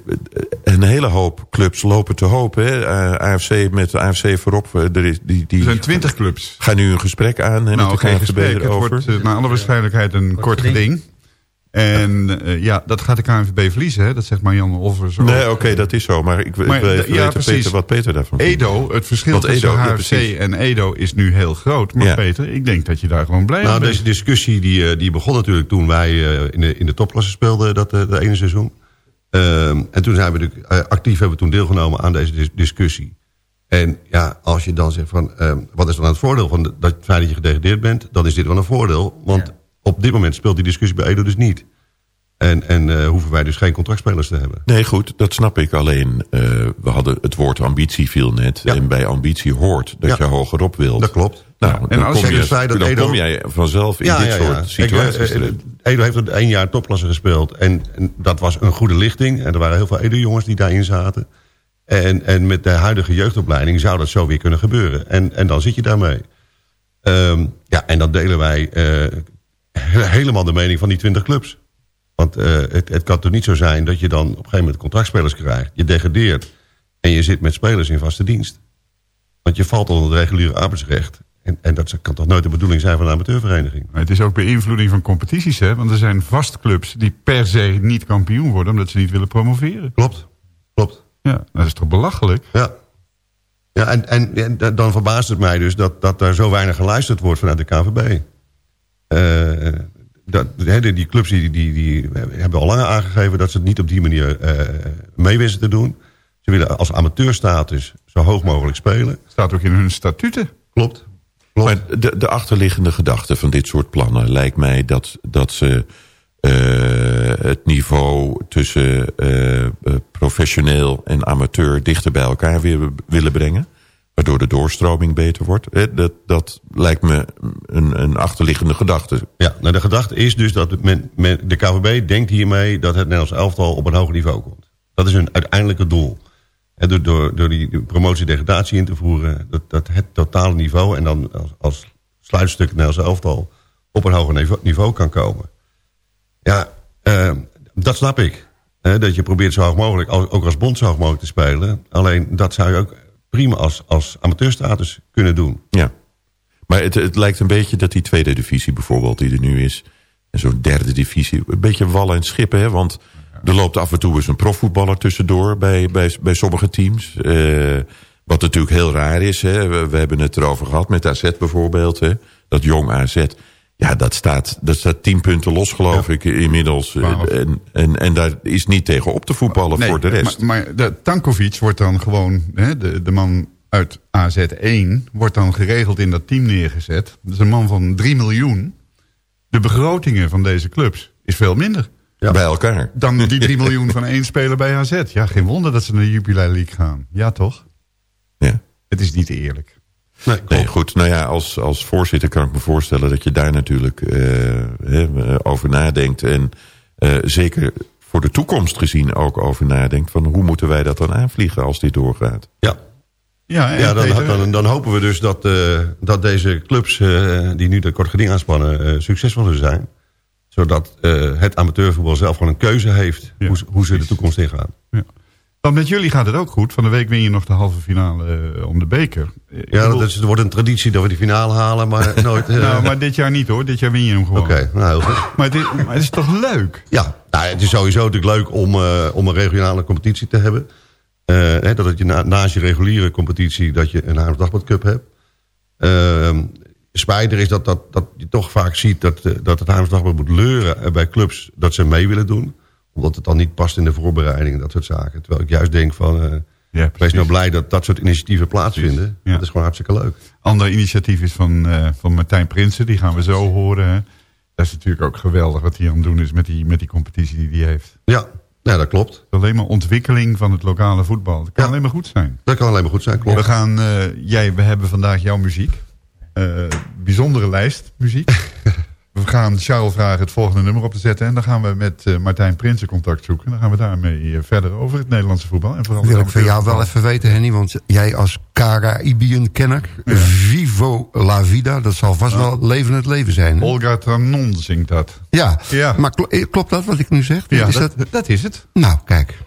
Speaker 8: een hele hoop clubs lopen te hoop. Hè. Eh, AFC met de AFC voorop. eh, Er, is, die, die
Speaker 9: Er zijn twintig clubs.
Speaker 8: gaan nu een gesprek aan hè,
Speaker 9: nou,
Speaker 8: met de
Speaker 9: geen gesprek. Het
Speaker 8: erover.
Speaker 9: wordt eh, naar alle waarschijnlijkheid een kort geding. En eh, ja, dat gaat de KNVB verliezen. Hè? Dat zegt Marianne Olvers. ook.
Speaker 8: Nee, oké, dat is zo. Maar ik, wil-
Speaker 9: Maar
Speaker 8: ik wil
Speaker 9: de-
Speaker 8: even
Speaker 9: ja,
Speaker 8: weten
Speaker 9: precies.
Speaker 8: Peter, wat Peter daarvan vindt.
Speaker 9: Edo, het verschil tussen
Speaker 8: ja,
Speaker 9: HFC en Edo is nu heel groot. Maar
Speaker 8: Ja.
Speaker 9: Peter, ik denk dat je daar gewoon blij
Speaker 7: Nou,
Speaker 9: mee
Speaker 7: deze
Speaker 9: bent.
Speaker 7: discussie die, eh, die begon natuurlijk toen wij eh, in, de, in de topklasse speelden dat, dat ene seizoen. Ehm, en toen zijn we natuurlijk, actief hebben we toen deelgenomen aan deze dis- discussie. En ja, als je dan zegt van, ehm, wat is dan het voordeel van de- dat het feit dat je gedegradeerd bent, dan is dit wel een voordeel. Want op dit moment speelt die discussie bij Edo dus niet. En, en eh, hoeven wij dus geen contractspelers te hebben.
Speaker 8: Nee, goed, dat snap ik. Alleen, eh, we hadden het woord ambitie viel net. En bij ambitie hoort dat
Speaker 7: Ja.
Speaker 8: je hogerop wilt.
Speaker 7: Dat klopt.
Speaker 8: Nou,
Speaker 7: en
Speaker 8: dan,
Speaker 7: als
Speaker 8: kom
Speaker 7: je dat
Speaker 8: dan
Speaker 7: Edo-
Speaker 8: kom jij vanzelf in dit soort situaties
Speaker 7: eh, eh, Edo heeft er één jaar topklasse gespeeld. En, en dat was een goede lichting. En er waren heel veel Edo-jongens die daarin zaten. En, en met de huidige jeugdopleiding zou dat zo weer kunnen gebeuren. En, en dan zit je daarmee. Ehm, ja, en dan delen wij helemaal de mening van die 20 clubs. Want eh, het, het kan toch niet zo zijn dat je dan op een gegeven moment contractspelers krijgt. Je degradeert. En je zit met spelers in vaste dienst. Want je valt onder het reguliere arbeidsrecht. En, en dat kan toch nooit de bedoeling zijn van een amateurvereniging.
Speaker 9: Maar het is ook beïnvloeding van competities. Hè? Want er zijn vast clubs die per se niet kampioen worden... omdat ze niet willen promoveren.
Speaker 7: Klopt, klopt.
Speaker 9: Ja, dat is toch belachelijk?
Speaker 7: Ja. Ja, en, en, en da- dan verbaast het mij dus dat, dat er zo weinig geluisterd wordt vanuit de KVB. Eh, dat, hè, die, die clubs die, die, die hebben al langer aangegeven dat ze het niet op die manier eh mee wisten te doen. Ze willen als amateurstatus zo hoog mogelijk spelen.
Speaker 9: Staat ook in hun statuten.
Speaker 7: Klopt.
Speaker 8: Maar de, de achterliggende gedachte van dit soort plannen lijkt mij dat, dat ze eh, het niveau tussen professioneel en amateur dichter bij elkaar weer willen brengen. Waardoor de doorstroming beter wordt. Eh, Dat, dat lijkt me een, een achterliggende gedachte.
Speaker 7: Ja, nou de gedachte is dus dat men, de KVB denkt hiermee dat het Nederlands elftal op een hoger niveau komt. Dat is hun uiteindelijke doel. En door, door, door die promotie-degradatie in te voeren, dat, dat het totale niveau en dan als, als sluitstuk Nederlands elftal op een hoger niveau, kan komen. Ja, eh, dat snap ik. Hè, dat je probeert zo hoog mogelijk, ook als bond zo hoog mogelijk te spelen. Alleen dat zou je ook prima als, als amateurstatus kunnen doen.
Speaker 8: Ja. Maar het, het lijkt een beetje dat die tweede divisie bijvoorbeeld, die er nu is... en zo'n derde divisie, een beetje wallen en schippen. Hè? Want er loopt af en toe eens een profvoetballer tussendoor bij, bij, bij sommige teams. Eh, Wat natuurlijk heel raar is, hè, we, we hebben het erover gehad met AZ bijvoorbeeld. Hè, dat jong AZ. Ja, dat staat, dat staat tien punten los, geloof ik, inmiddels. En, en, en daar is niet tegen op te voetballen
Speaker 9: Nee,
Speaker 8: voor de rest.
Speaker 9: Maar, maar de, Tankovic wordt dan gewoon, hè, de, de man uit AZ1... wordt dan geregeld in dat team neergezet. Dat is een man van 3 miljoen. De begrotingen van deze clubs is veel minder.
Speaker 8: Bij elkaar.
Speaker 9: Dan die 3 miljoen van één speler bij AZ. Ja, geen wonder dat ze naar de Jupiler League gaan. Ja, toch?
Speaker 8: Ja.
Speaker 9: Het is niet eerlijk.
Speaker 8: Nee, goed. Nou ja, als, als voorzitter kan ik me voorstellen dat je daar natuurlijk eh, hè, over nadenkt. En eh, zeker voor de toekomst gezien ook over nadenkt. Van hoe moeten wij dat dan aanvliegen als dit doorgaat?
Speaker 7: Ja.
Speaker 9: Ja, en
Speaker 7: Ja, dan,
Speaker 9: Peter?
Speaker 7: dan, dan hopen we dus dat, eh, dat deze clubs eh, die nu de kort geding aanspannen eh, succesvoller zijn. Zodat eh, het amateurvoetbal zelf gewoon een keuze heeft hoe, ze- hoe ze de toekomst ingaan.
Speaker 9: Want met jullie gaat het ook goed. Van de week win je nog de halve finale eh, om de beker. Eh, ik
Speaker 7: Ja,
Speaker 9: bedoel-
Speaker 7: dat is, er wordt een traditie dat we die finale halen, maar nooit... eh,
Speaker 9: nou, maar dit jaar niet hoor. Dit jaar win je hem gewoon.
Speaker 7: Oké, nou heel goed.
Speaker 9: Maar het, is, maar het is toch leuk?
Speaker 7: Ja, nou, het is sowieso natuurlijk leuk om, om een regionale competitie te hebben. Hè, dat je na, naast je reguliere competitie dat je een Haarlems Dagblad Cup hebt. Ehm spijder is dat, dat, dat je toch vaak ziet dat, dat het Dagblad moet leuren bij clubs dat ze mee willen doen. Omdat het dan niet past in de voorbereiding en dat soort zaken. Terwijl ik juist denk van, eh, wees nou blij dat dat soort initiatieven plaatsvinden. Dat is gewoon hartstikke leuk.
Speaker 9: Ander initiatief is van, eh, van Martijn Prinsen. Die gaan we zo horen. Hè. Dat is natuurlijk ook geweldig wat hij aan het doen is met die, met die competitie die hij heeft.
Speaker 7: Ja, ja dat klopt.
Speaker 9: Alleen maar ontwikkeling van het lokale voetbal. Dat kan alleen maar goed zijn.
Speaker 7: Dat kan alleen maar goed zijn, klopt.
Speaker 9: We, gaan, eh, jij, we hebben vandaag jouw muziek. Bijzondere lijst muziek. we gaan Charles vragen het volgende nummer op te zetten. En dan gaan we met eh, Martijn Prinsen contact zoeken. Dan gaan we daarmee eh, verder over het Nederlandse voetbal. En vooral
Speaker 10: wil ik van jou wel even weten, Henny. Want jij als Caraïbiën-kenner... Vivo la vida, dat zal vast wel leven het leven zijn. Hè?
Speaker 9: Olga Tranon zingt dat.
Speaker 10: Ja,
Speaker 9: Ja.
Speaker 10: maar kl- eh, klopt dat wat ik nu zeg?
Speaker 9: Ja,
Speaker 10: is
Speaker 9: dat,
Speaker 10: dat...
Speaker 9: dat is het.
Speaker 10: Nou, kijk.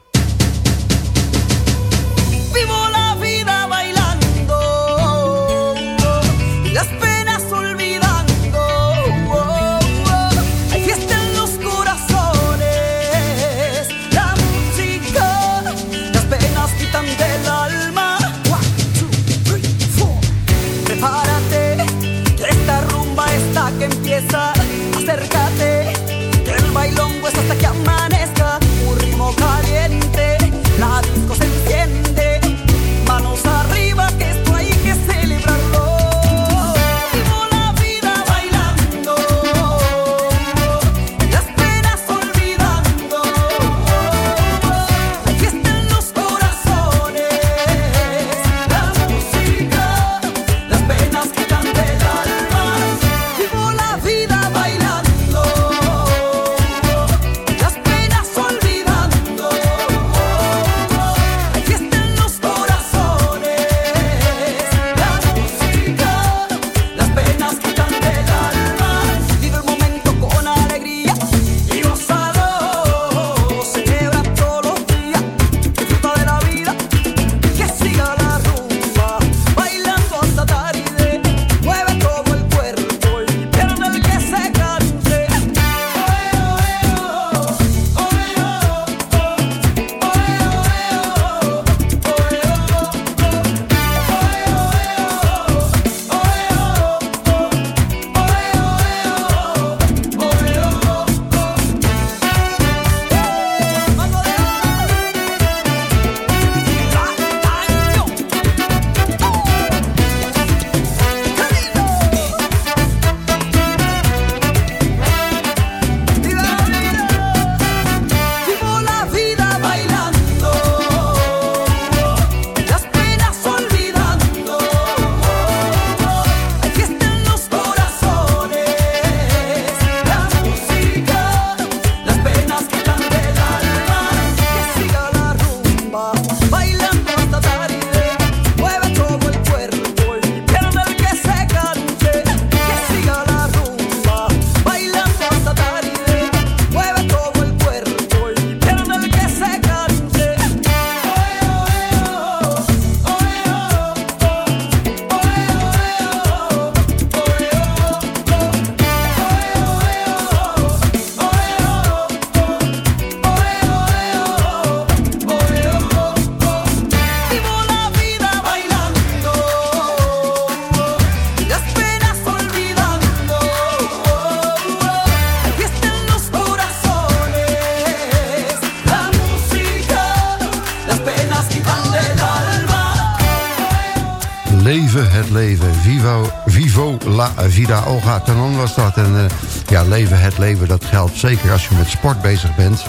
Speaker 10: Zeker als je met sport bezig bent.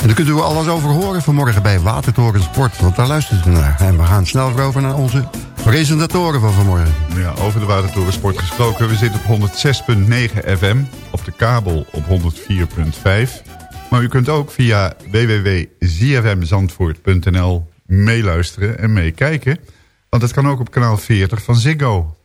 Speaker 10: En daar kunt u alles over horen vanmorgen bij Watertoren Sport. Want daar luistert u naar. En we gaan snel weer over naar onze presentatoren van vanmorgen.
Speaker 9: Ja, over de Watertoren Sport gesproken. We zitten op 106.9 FM. Op de kabel op 104.5. Maar u kunt ook via www.zfmzandvoort.nl meeluisteren en meekijken. Want dat kan ook op kanaal 40 van Ziggo.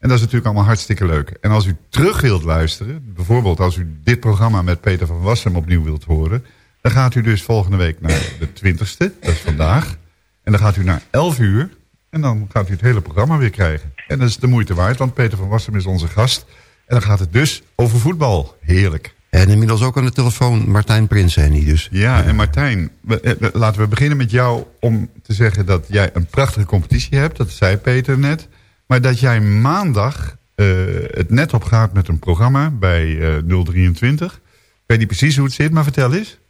Speaker 9: En dat is natuurlijk allemaal hartstikke leuk. En als u terug wilt luisteren, bijvoorbeeld als u dit programma met Peter van Wassem opnieuw wilt horen... dan gaat u dus volgende week naar de 20ste, dat is vandaag. En dan gaat u naar 11 uur en dan gaat u het hele programma weer krijgen. En dat is de moeite waard, want Peter van Wassem is onze gast. En dan gaat het dus over voetbal. Heerlijk.
Speaker 10: En inmiddels ook aan de telefoon Martijn Prins, niet dus.
Speaker 9: Ja, en Martijn, eh, laten we beginnen met jou om te zeggen dat jij een prachtige competitie hebt. Dat zei Peter net. Maar dat jij maandag uh, het net op gaat met een programma bij uh, 023. Ik weet niet precies hoe het zit, maar vertel eens.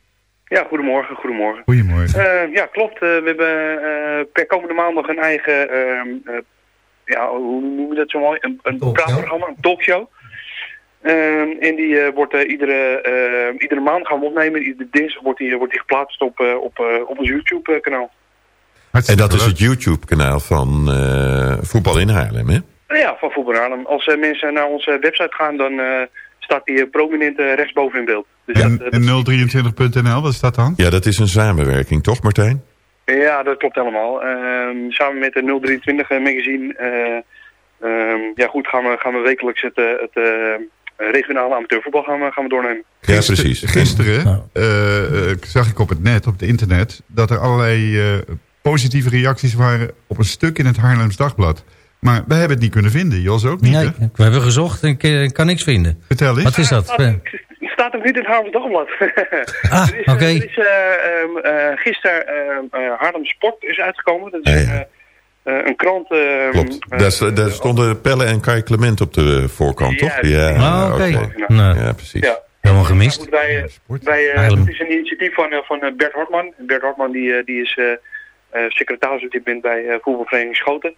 Speaker 14: Ja, goedemorgen, goedemorgen.
Speaker 9: Goedemorgen.
Speaker 14: Uh, ja, klopt. we hebben per komende maandag een eigen, ehm, ja, hoe noem je dat zo mooi? Een, een praatprogramma, een talkshow. Uh, en die uh, wordt uh, iedere, uh, iedere maand gaan we opnemen. Iedere dinsdag wordt die, wordt die geplaatst op, op, op ons YouTube
Speaker 8: En dat is het YouTube kanaal van Voetbal in Haarlem, hè?
Speaker 14: Ja, van Voetbal in Haarlem. Als mensen naar onze website gaan, dan staat die prominent rechtsboven in beeld.
Speaker 9: Dus en, en 023.nl, wat is dat dan?
Speaker 8: Ja, dat is een samenwerking, toch Martijn?
Speaker 14: Ja, dat klopt helemaal. Ehm, samen met de 023 magazine... Um, ja goed, gaan we, gaan we wekelijks het, het eh, regionale amateurvoetbal gaan we, gaan we doornemen.
Speaker 8: Ja, precies.
Speaker 9: Gisteren uh, zag ik op het net, op het internet, dat er allerlei positieve reacties waren op een stuk in het Haarlems Dagblad. Maar wij hebben het niet kunnen vinden. Jos ook niet,
Speaker 13: Nee, we hebben gezocht en ik kan niks vinden.
Speaker 9: Vertel eens.
Speaker 13: Wat is dat?
Speaker 14: Het staat ook niet in het Haarlems Dagblad.
Speaker 13: Ah, oké. Okay.
Speaker 14: Er is uh, gisteren Haarlem Sport is uitgekomen. Dat is, ja. Uh, een krant... Uh,
Speaker 8: Klopt. Uh, daar, stonden Pelle en Kai Clement op de voorkant, toch?
Speaker 13: Ja, ah, oké. Okay.
Speaker 8: Nou, ja, precies. Ja.
Speaker 13: Helemaal gemist.
Speaker 14: Ja, goed, wij, wij, het is een initiatief van, van Bert Hartman. Bert Hartman die, die is secretaris op dit moment bij voetbalvereniging Schoten.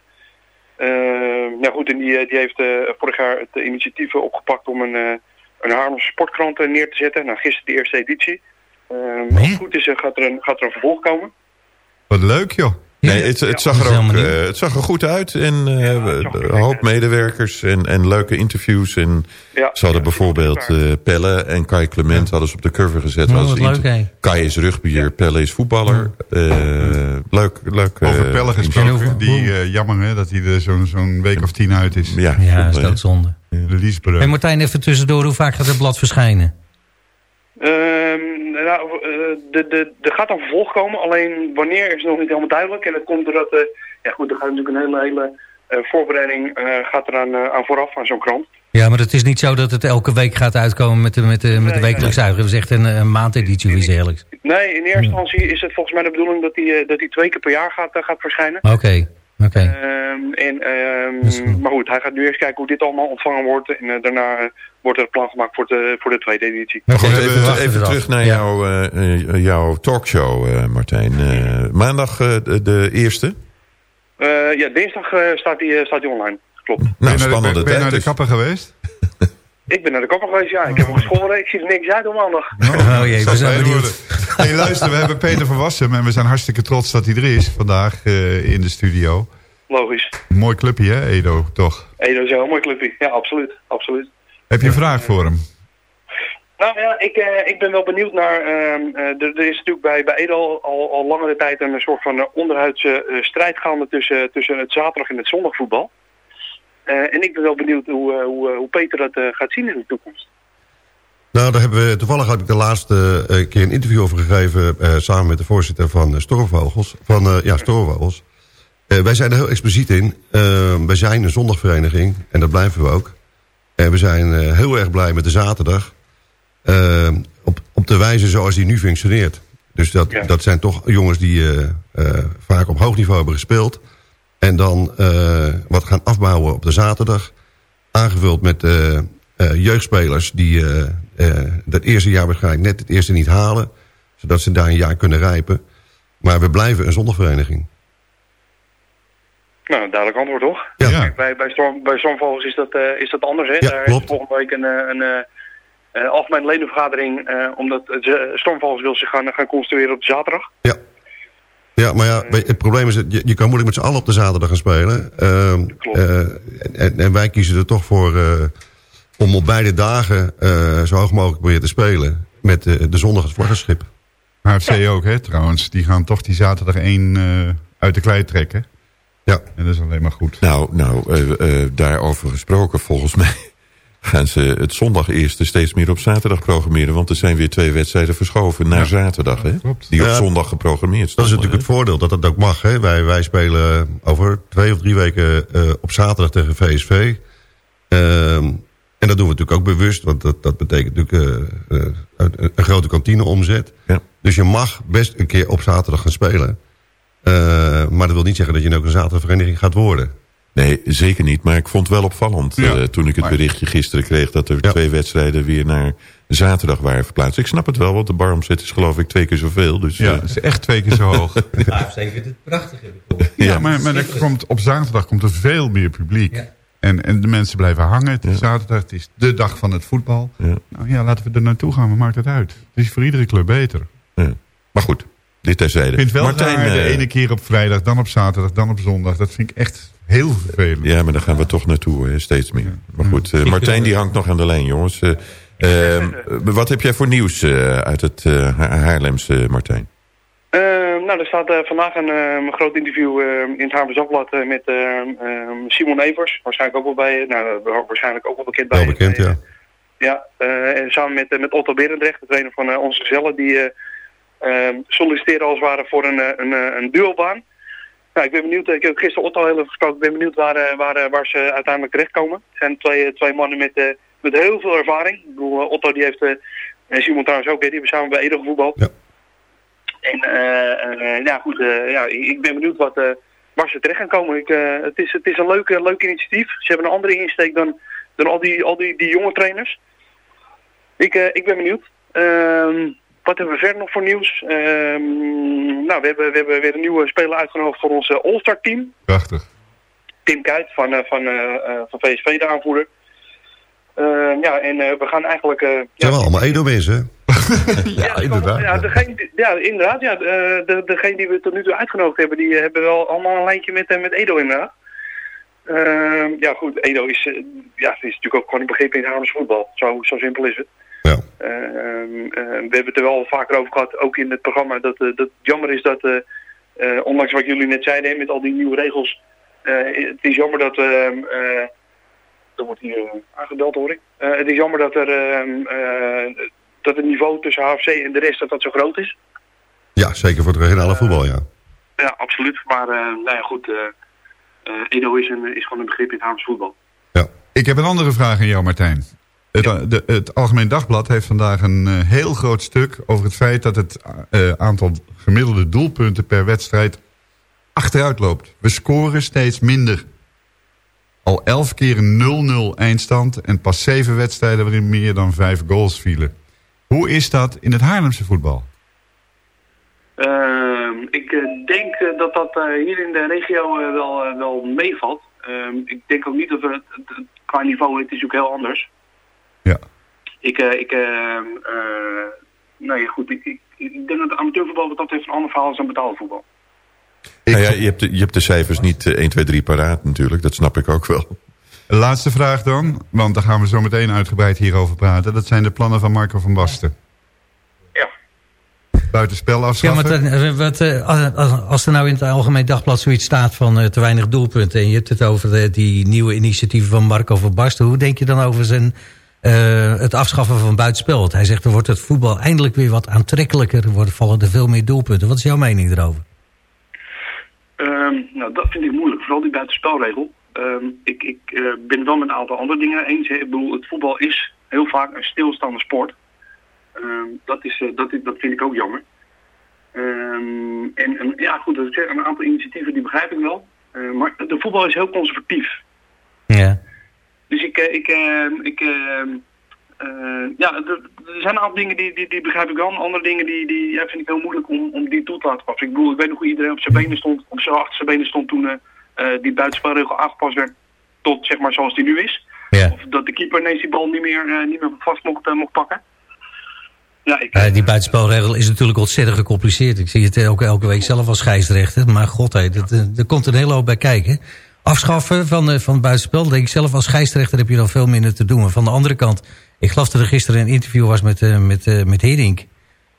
Speaker 14: ja goed, en die, die heeft vorig jaar het initiatief opgepakt om een, een Haarlemse sportkrant neer te zetten. Nou, gisteren de eerste editie. als het goed is, gaat er, een, gaat er een vervolg komen.
Speaker 9: Wat leuk, joh.
Speaker 8: Nee, het, het, zag er ook, uh, het zag er goed uit. En uh, een hoop medewerkers en, en leuke interviews. En ze hadden bijvoorbeeld uh, Pelle en Kai Clement hadden ze op de cover gezet.
Speaker 13: Oh, wat leuk,
Speaker 8: Kai is rugbier, Pelle is voetballer. leuk, leuk.
Speaker 9: Over Pelle gesproken. Die, jammer hè, dat hij er zo'n zo'n week of tien uit is.
Speaker 13: Ja, ja is doodzonde.
Speaker 9: De
Speaker 13: Hey Martijn, even tussendoor. Hoe vaak gaat het blad verschijnen?
Speaker 14: Um, nou, de, de, er gaat een vervolg komen, alleen wanneer is nog niet helemaal duidelijk. En dat komt doordat, uh, ja goed, er gaat natuurlijk een hele, hele uh, voorbereiding uh, gaat eraan aan vooraf aan zo'n krant.
Speaker 13: Ja, maar het is niet zo dat het elke week gaat uitkomen met de, met de, met de wekelijkse nee. uitgave. Het is echt een, een maandeditie of iets dergelijks.
Speaker 14: Nee, in eerste instantie is het volgens mij de bedoeling dat die, dat die twee keer per jaar gaat, gaat verschijnen.
Speaker 13: Oké. Okay. Okay.
Speaker 14: Um, en, um, maar goed, hij gaat nu eerst kijken hoe dit allemaal ontvangen wordt. En uh, daarna wordt er het plan gemaakt voor de, voor de tweede editie.
Speaker 8: Maar goed, even, even terug naar ja. jouw, uh, jouw talkshow, Martijn. maandag de, de eerste?
Speaker 14: ja, dinsdag staat die, staat die online. Klopt.
Speaker 8: Nou, spannende
Speaker 9: tijd. Ben je naar de
Speaker 8: dus.
Speaker 9: kapper geweest?
Speaker 14: Ik ben naar de kapper geweest, ja. Ik heb hem geschoren. Ik zie er niks uit op maandag.
Speaker 13: Oh, oh jee, we zijn benieuwd.
Speaker 9: Hey, luister, we hebben Peter van Wassem en we zijn hartstikke trots dat hij er is vandaag uh, in de studio.
Speaker 14: Logisch.
Speaker 9: Mooi clubje, hè, Edo, toch?
Speaker 14: Edo is een heel mooi clubje. Ja, absoluut. absoluut.
Speaker 9: Heb je een vraag voor hem?
Speaker 14: Nou ja, ik, uh, ik ben wel benieuwd naar... Uh, er, er, is natuurlijk bij, bij Edo al, al langere tijd een soort van onderhuidse strijd gaande tussen, tussen het zaterdag en het zondagvoetbal. Uh, en ik ben wel benieuwd hoe, uh, hoe, hoe Peter dat gaat zien in de toekomst.
Speaker 7: Nou, daar hebben we, toevallig had ik de laatste keer een interview over gegeven... samen met de voorzitter van Storvogels. Van, ja, Storvogels. wij zijn er heel expliciet in. wij zijn een zondagvereniging en dat blijven we ook. En we zijn heel erg blij met de zaterdag. op, op de wijze zoals die nu functioneert. Dus dat, ja. dat zijn toch jongens die vaak op hoog niveau hebben gespeeld... En dan uh, wat gaan afbouwen op de zaterdag. Aangevuld met uh, uh, jeugdspelers die dat eerste jaar waarschijnlijk net het eerste niet halen. Zodat ze daar een jaar kunnen rijpen. Maar we blijven een zondagvereniging.
Speaker 14: Nou, duidelijk antwoord toch?
Speaker 7: Ja.
Speaker 14: Bij, bij, storm, bij Stormvogels is dat, eh, is dat anders. Hè?
Speaker 7: Ja,
Speaker 14: Daar
Speaker 7: klopt.
Speaker 14: is volgende week een, een, eh, eh, algemene ledenvergadering. eh, omdat het, Stormvogels wil zich gaan, gaan constitueren op de zaterdag.
Speaker 7: Ja, maar ja, weet je, het probleem is, dat je, je kan moeilijk met z'n allen op de zaterdag gaan spelen. Ehm, eh, en, en wij kiezen er toch voor eh, om op beide dagen eh, zo hoog mogelijk proberen te spelen. Met de zondag als vlaggenschip.
Speaker 9: HFC ook, hè, trouwens. Die gaan toch die zaterdag één eh, uit de klei trekken.
Speaker 7: Ja.
Speaker 9: En dat is alleen maar goed.
Speaker 8: Nou, nou eh, eh, daarover gesproken, volgens mij gaan ze het zondag eerste steeds meer op zaterdag programmeren. Want er zijn weer twee wedstrijden verschoven naar zaterdag. Hè? Die op
Speaker 7: Ja.
Speaker 8: zondag geprogrammeerd
Speaker 7: Dat is natuurlijk het voordeel dat dat ook mag. Hè? Wij, wij spelen over twee of drie weken eh, op zaterdag tegen VSV. Ehm, en dat doen we natuurlijk ook bewust. Want dat, dat betekent natuurlijk eh, eh, een, een grote kantineomzet.
Speaker 8: Ja.
Speaker 7: Dus je mag best een keer op zaterdag gaan spelen. Eh, maar dat wil niet zeggen dat je ook een zaterdagvereniging gaat worden.
Speaker 8: Nee, zeker niet. Maar ik vond het wel opvallend
Speaker 7: Ja.
Speaker 8: eh, toen ik het berichtje gisteren kreeg... dat er twee wedstrijden weer naar zaterdag waren verplaatst. Ik snap het wel, want de baromzet is geloof ik twee keer zoveel. Dus,
Speaker 9: Ja,
Speaker 8: eh,
Speaker 9: het is echt twee keer zo hoog.
Speaker 13: AFC vindt het prachtig. gehoord.
Speaker 9: Ja, maar, maar er komt, op zaterdag komt er veel meer publiek.
Speaker 13: Ja.
Speaker 9: En, en de mensen blijven hangen. Het is zaterdag, het is de dag van het voetbal.
Speaker 8: Ja.
Speaker 9: Nou ja, laten we er naartoe gaan. Wat maakt het uit? Het is voor iedere club beter.
Speaker 8: ja. Maar goed, dit terzijde.
Speaker 9: Ik vind het wel
Speaker 8: Martijn,
Speaker 9: raar, de
Speaker 8: eh,
Speaker 9: ene keer op vrijdag, dan op zaterdag, dan op zondag. Dat vind ik echt heel vervelend.
Speaker 8: Ja, maar daar gaan we toch naartoe, hè, steeds meer. Maar goed, eh, Martijn die hangt nog aan de lijn, jongens. Eh, eh, wat heb jij voor nieuws eh, uit het eh, Ha- Haarlemse, Martijn?
Speaker 14: Eh, nou, er staat vandaag een, eh, een groot interview eh, in het Haarlem Dagblad eh, met Simon Evers. Waarschijnlijk ook wel bij, nou, waarschijnlijk ook wel bekend bij.
Speaker 7: Wel bekend,
Speaker 14: bij,
Speaker 7: ja.
Speaker 14: Ja, eh, en samen met, met Otto Berendrecht, de trainer van onze gezellen, die solliciteren als het ware voor een, een, een duobaan. Nou, ik ben benieuwd, ik heb gisteren Otto heel even gesproken, ik ben benieuwd waar, eh, waar, eh, waar ze uiteindelijk terechtkomen. Het zijn twee, eh, twee mannen met, met heel veel ervaring. Ik bedoel, Otto die heeft, en Simon trouwens ook, die hebben samen bij Edo gevoetbald.
Speaker 7: Ja.
Speaker 14: En ja, goed, ja, ik ben benieuwd wat, waar ze terecht gaan komen. Ik, het, is, het is een leuk, leuk initiatief. Ze hebben een andere insteek dan, dan al, die, al die, die jonge trainers. Ik, ik ben benieuwd. Ehm, wat hebben we verder nog voor nieuws? Ehm, nou, we hebben, we hebben weer een nieuwe speler uitgenodigd voor ons eh, All-Star team.
Speaker 9: Prachtig.
Speaker 14: Tim Kuit van, eh, van, eh, van VSV, de aanvoerder. Ehm, ja, en we gaan eigenlijk...
Speaker 7: zijn wel allemaal Edo-mensen, hè?
Speaker 9: Ja, inderdaad.
Speaker 14: ja, degene, die- ja, inderdaad. Ja, de, degene die we tot nu toe uitgenodigd hebben, die hebben wel allemaal een lijntje met, met Edo inderdaad. Ehm, ja goed, Edo is, ja, is natuurlijk ook gewoon een begrip in het Haarlems voetbal. Zo, zo simpel is het.
Speaker 7: Ja.
Speaker 14: Ehm, eh, we hebben het er wel vaker over gehad, ook in het programma, dat, eh, dat het jammer is dat, eh, eh, ondanks wat jullie net zeiden, met al die nieuwe regels, het is jammer dat, ehm, eh, er wordt hier aangebeld hoor ik, het is jammer dat er, ehm, dat het niveau tussen HFC en de rest dat dat zo groot is.
Speaker 7: Ja, zeker voor het regionale voetbal, ja.
Speaker 14: Ja, absoluut. Maar eh, nou ja, goed, eh, Edo is, een, is gewoon een begrip in het Haams voetbal.
Speaker 9: Ik heb een andere vraag aan jou, Martijn. Het, de, het Algemeen Dagblad heeft vandaag een eh, heel groot stuk over het feit dat het eh, aantal gemiddelde doelpunten per wedstrijd achteruit loopt. We scoren steeds minder. Al elf keer een 0-0 eindstand en pas zeven wedstrijden waarin meer dan vijf goals vielen. Hoe is dat in het Haarlemse voetbal?
Speaker 14: Ehm, ik eh, denk dat dat eh, hier in de regio wel, wel meevalt. Ehm, ik denk ook niet dat we het, het- het- qua niveau, het is ook heel anders.
Speaker 9: Ja.
Speaker 14: Ik, eh, ik, ehm, eh, nou ja, goed, ik, ik, ik denk dat amateurvoetbal wat dat heeft een ander verhaal is dan betaalde voetbal.
Speaker 8: Nou ja, je, hebt de, je hebt de cijfers niet eh, 1, 2, 3 paraat natuurlijk. Dat snap ik ook wel.
Speaker 9: Laatste vraag dan, want daar gaan we zo meteen uitgebreid hierover praten. Dat zijn de plannen van Marco van Basten.
Speaker 14: Ja.
Speaker 9: Buitenspel
Speaker 13: Ja,
Speaker 9: afschaffen?
Speaker 13: maar dan, eh, wat, eh, als- als er nou in het Algemeen Dagblad zoiets staat van eh, te weinig doelpunten... en je hebt het over die nieuwe initiatieven van Marco van Basten... hoe denk je dan over zijn, eh, het afschaffen van buitenspel? Want hij zegt, er wordt het voetbal eindelijk weer wat aantrekkelijker... er worden, vallen er veel meer doelpunten. Wat is jouw mening erover?
Speaker 14: Ehm, nou, dat vind ik moeilijk. Vooral die buitenspelregel. Ehm, ik ik eh, ben het wel met een aantal andere dingen eens. hè. Ik bedoel, het voetbal is heel vaak een stilstaande sport. Ehm, dat, is, eh, dat, is- dat vind ik ook jammer. En, en ja, goed, dat ik zeg, een aantal initiatieven die begrijp ik wel. Maar de voetbal is heel conservatief.
Speaker 13: Ja.
Speaker 14: Dus ik, eh, ik, eh, ik eh, eh, ja, er er zijn een aantal dingen die, die, die begrijp ik wel. Andere dingen die, die ja, vind ik heel moeilijk om, om die toe te laten passen. Ik bedoel, ik weet nog hoe iedereen op zijn benen stond, op zijn achter zijn benen stond toen, eh, die buitenspelregel aangepast werd tot zeg maar zoals die nu is.
Speaker 13: Ja.
Speaker 14: Of dat de keeper ineens die bal niet meer, niet meer vast mocht, mocht pakken. Ja, ik...
Speaker 13: die buitenspelregel is natuurlijk ontzettend gecompliceerd. Ik zie het elke, elke week zelf als scheidsrechter. Maar god, hé, dat, er komt een hele hoop bij kijken. Afschaffen van, van het buitenspel, denk ik zelf als scheidsrechter heb je dan veel minder te doen. Maar van de andere kant, ik geloof dat er gisteren een interview was met, uh, met, uh, met Hering.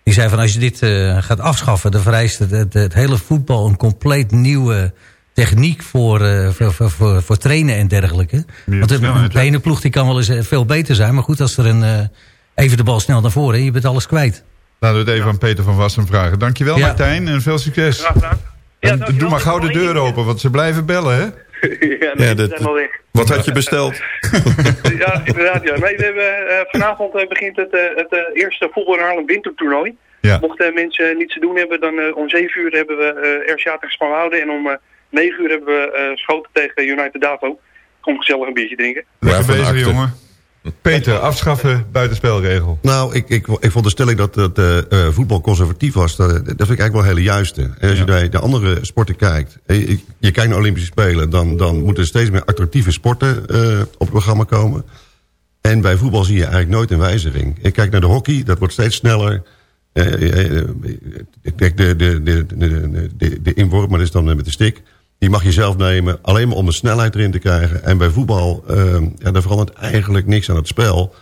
Speaker 13: Die zei van als je dit uh, gaat afschaffen, dan vereist het, het, het, hele voetbal een compleet nieuwe techniek voor, voor, voor, voor, voor trainen en dergelijke. Want de ene ploeg die kan wel eens veel beter zijn. Maar goed, als er een, even de bal snel naar voren en je bent alles kwijt.
Speaker 9: Laten we het even aan Peter van Wassen vragen. Dankjewel ja. Martijn en veel succes.
Speaker 14: Graag gedaan.
Speaker 9: Ja, doe maar gauw de deur open, want ze blijven bellen, hè?
Speaker 14: ja, nee, ja, dat, zijn al weg.
Speaker 8: Wat had je besteld?
Speaker 14: ja, inderdaad. Ja. Nee, we hebben, uh, vanavond uh, begint het, uh, het eerste voetbal in Haarlem wintertoernooi.
Speaker 9: Ja.
Speaker 14: Mochten mensen niets te doen hebben, dan om 7 uur hebben we uh, RCA tegen houden. En om 9 uur hebben we schoten tegen United Davo. Kom gezellig een biertje drinken.
Speaker 9: Lekker bezig, jongen. Peter, afschaffen buitenspelregel.
Speaker 7: Nou, ik, ik, ik vond de stelling dat, dat uh, voetbal conservatief was. Dat, dat vind ik eigenlijk wel hele juiste. En als ja. je naar de andere sporten kijkt. Je, je kijkt naar Olympische Spelen. Dan, dan moeten er steeds meer attractieve sporten uh, op het programma komen. En bij voetbal zie je eigenlijk nooit een wijziging. Ik kijk naar de hockey. Dat wordt steeds sneller. Uh, ik denk de, de, de, de, de, de inworp, maar dat is dan met de stick. Die mag je zelf nemen, alleen maar om de snelheid erin te krijgen. En bij voetbal, uh, ja, daar verandert eigenlijk niks aan het spel.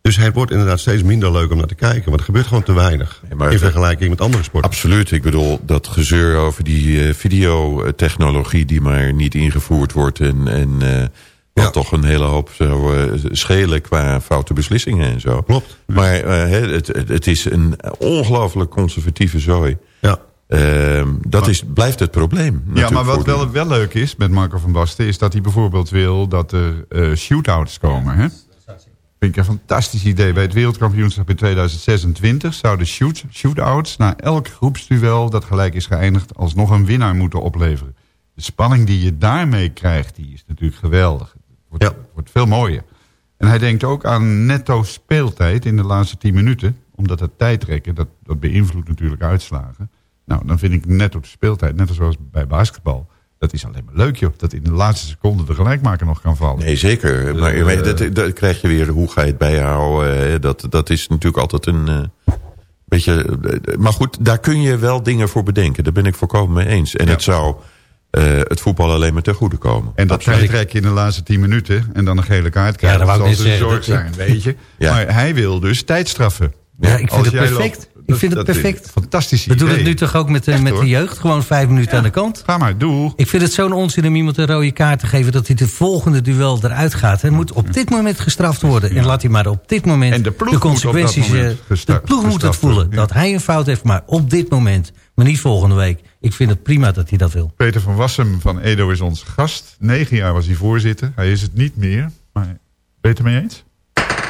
Speaker 7: Dus het wordt inderdaad steeds minder leuk om naar te kijken. Want er gebeurt gewoon te weinig. Nee, in vergelijking met andere sporten.
Speaker 8: Absoluut. Ik bedoel, dat gezeur over die uh, videotechnologie... die maar niet ingevoerd wordt. En, en uh, wat ja. toch een hele hoop zou uh, schelen qua foute beslissingen en zo.
Speaker 7: Klopt.
Speaker 8: Maar het, het, het is een ongelooflijk conservatieve zooi.
Speaker 7: Ja.
Speaker 8: Uh, dat
Speaker 9: maar,
Speaker 8: is, blijft het probleem.
Speaker 9: Ja, maar wat wel, wel leuk is met Marco van Basten... is dat hij bijvoorbeeld wil dat er uh, shootouts komen. Hè? Vind ik een fantastisch idee. Bij het wereldkampioenschap in 2026 zouden shoot, shootouts... na elk groepsduel dat gelijk is geëindigd... alsnog een winnaar moeten opleveren. De spanning die je daarmee krijgt, die is natuurlijk geweldig. Het wordt,
Speaker 7: ja.
Speaker 9: wordt veel mooier. En hij denkt ook aan netto speeltijd in de laatste 10 minuten. Omdat het tijdrekken, dat, dat beïnvloedt natuurlijk uitslagen... Nou, dan vind ik net op de speeltijd, net zoals bij basketbal... dat is alleen maar leuk, joh. Dat in de laatste seconde de gelijkmaker nog kan vallen.
Speaker 8: Nee, zeker. Maar uh, dat, dat, krijg je weer, hoe ga je het bijhouden? Dat, dat is natuurlijk altijd een uh, beetje... maar goed, daar kun je wel dingen voor bedenken. Daar ben ik volkomen mee eens. En ja. het zou uh, het voetbal alleen maar ten goede komen.
Speaker 9: En dat trek je in de laatste tien minuten... en dan een gele kaart krijgen.
Speaker 13: Ja, dat
Speaker 9: zal
Speaker 13: een
Speaker 9: zorg zijn, weet je. Ja. Maar hij wil dus tijdstraffen.
Speaker 13: Ja, ik vind het perfect. Ik vind het perfect.
Speaker 9: Fantastisch
Speaker 13: We doen het nu toch ook met, uh, met de jeugd. Gewoon vijf minuten ja. aan de kant.
Speaker 9: Ga maar, doe.
Speaker 13: Ik vind het zo'n onzin om iemand een rode kaart te geven... dat hij de volgende duel eruit gaat. Hij moet op dit moment gestraft worden. En laat hij maar op dit moment
Speaker 9: en de, ploeg
Speaker 13: de consequenties...
Speaker 9: Moet
Speaker 13: de ploeg moet het voelen. Ja. Dat hij een fout heeft, maar op dit moment. Maar niet volgende week. Ik vind het prima dat hij dat wil.
Speaker 9: Peter van Wassem van Edo is ons gast. Negen jaar was hij voorzitter. Hij is het niet meer. Maar ben je het ermee eens?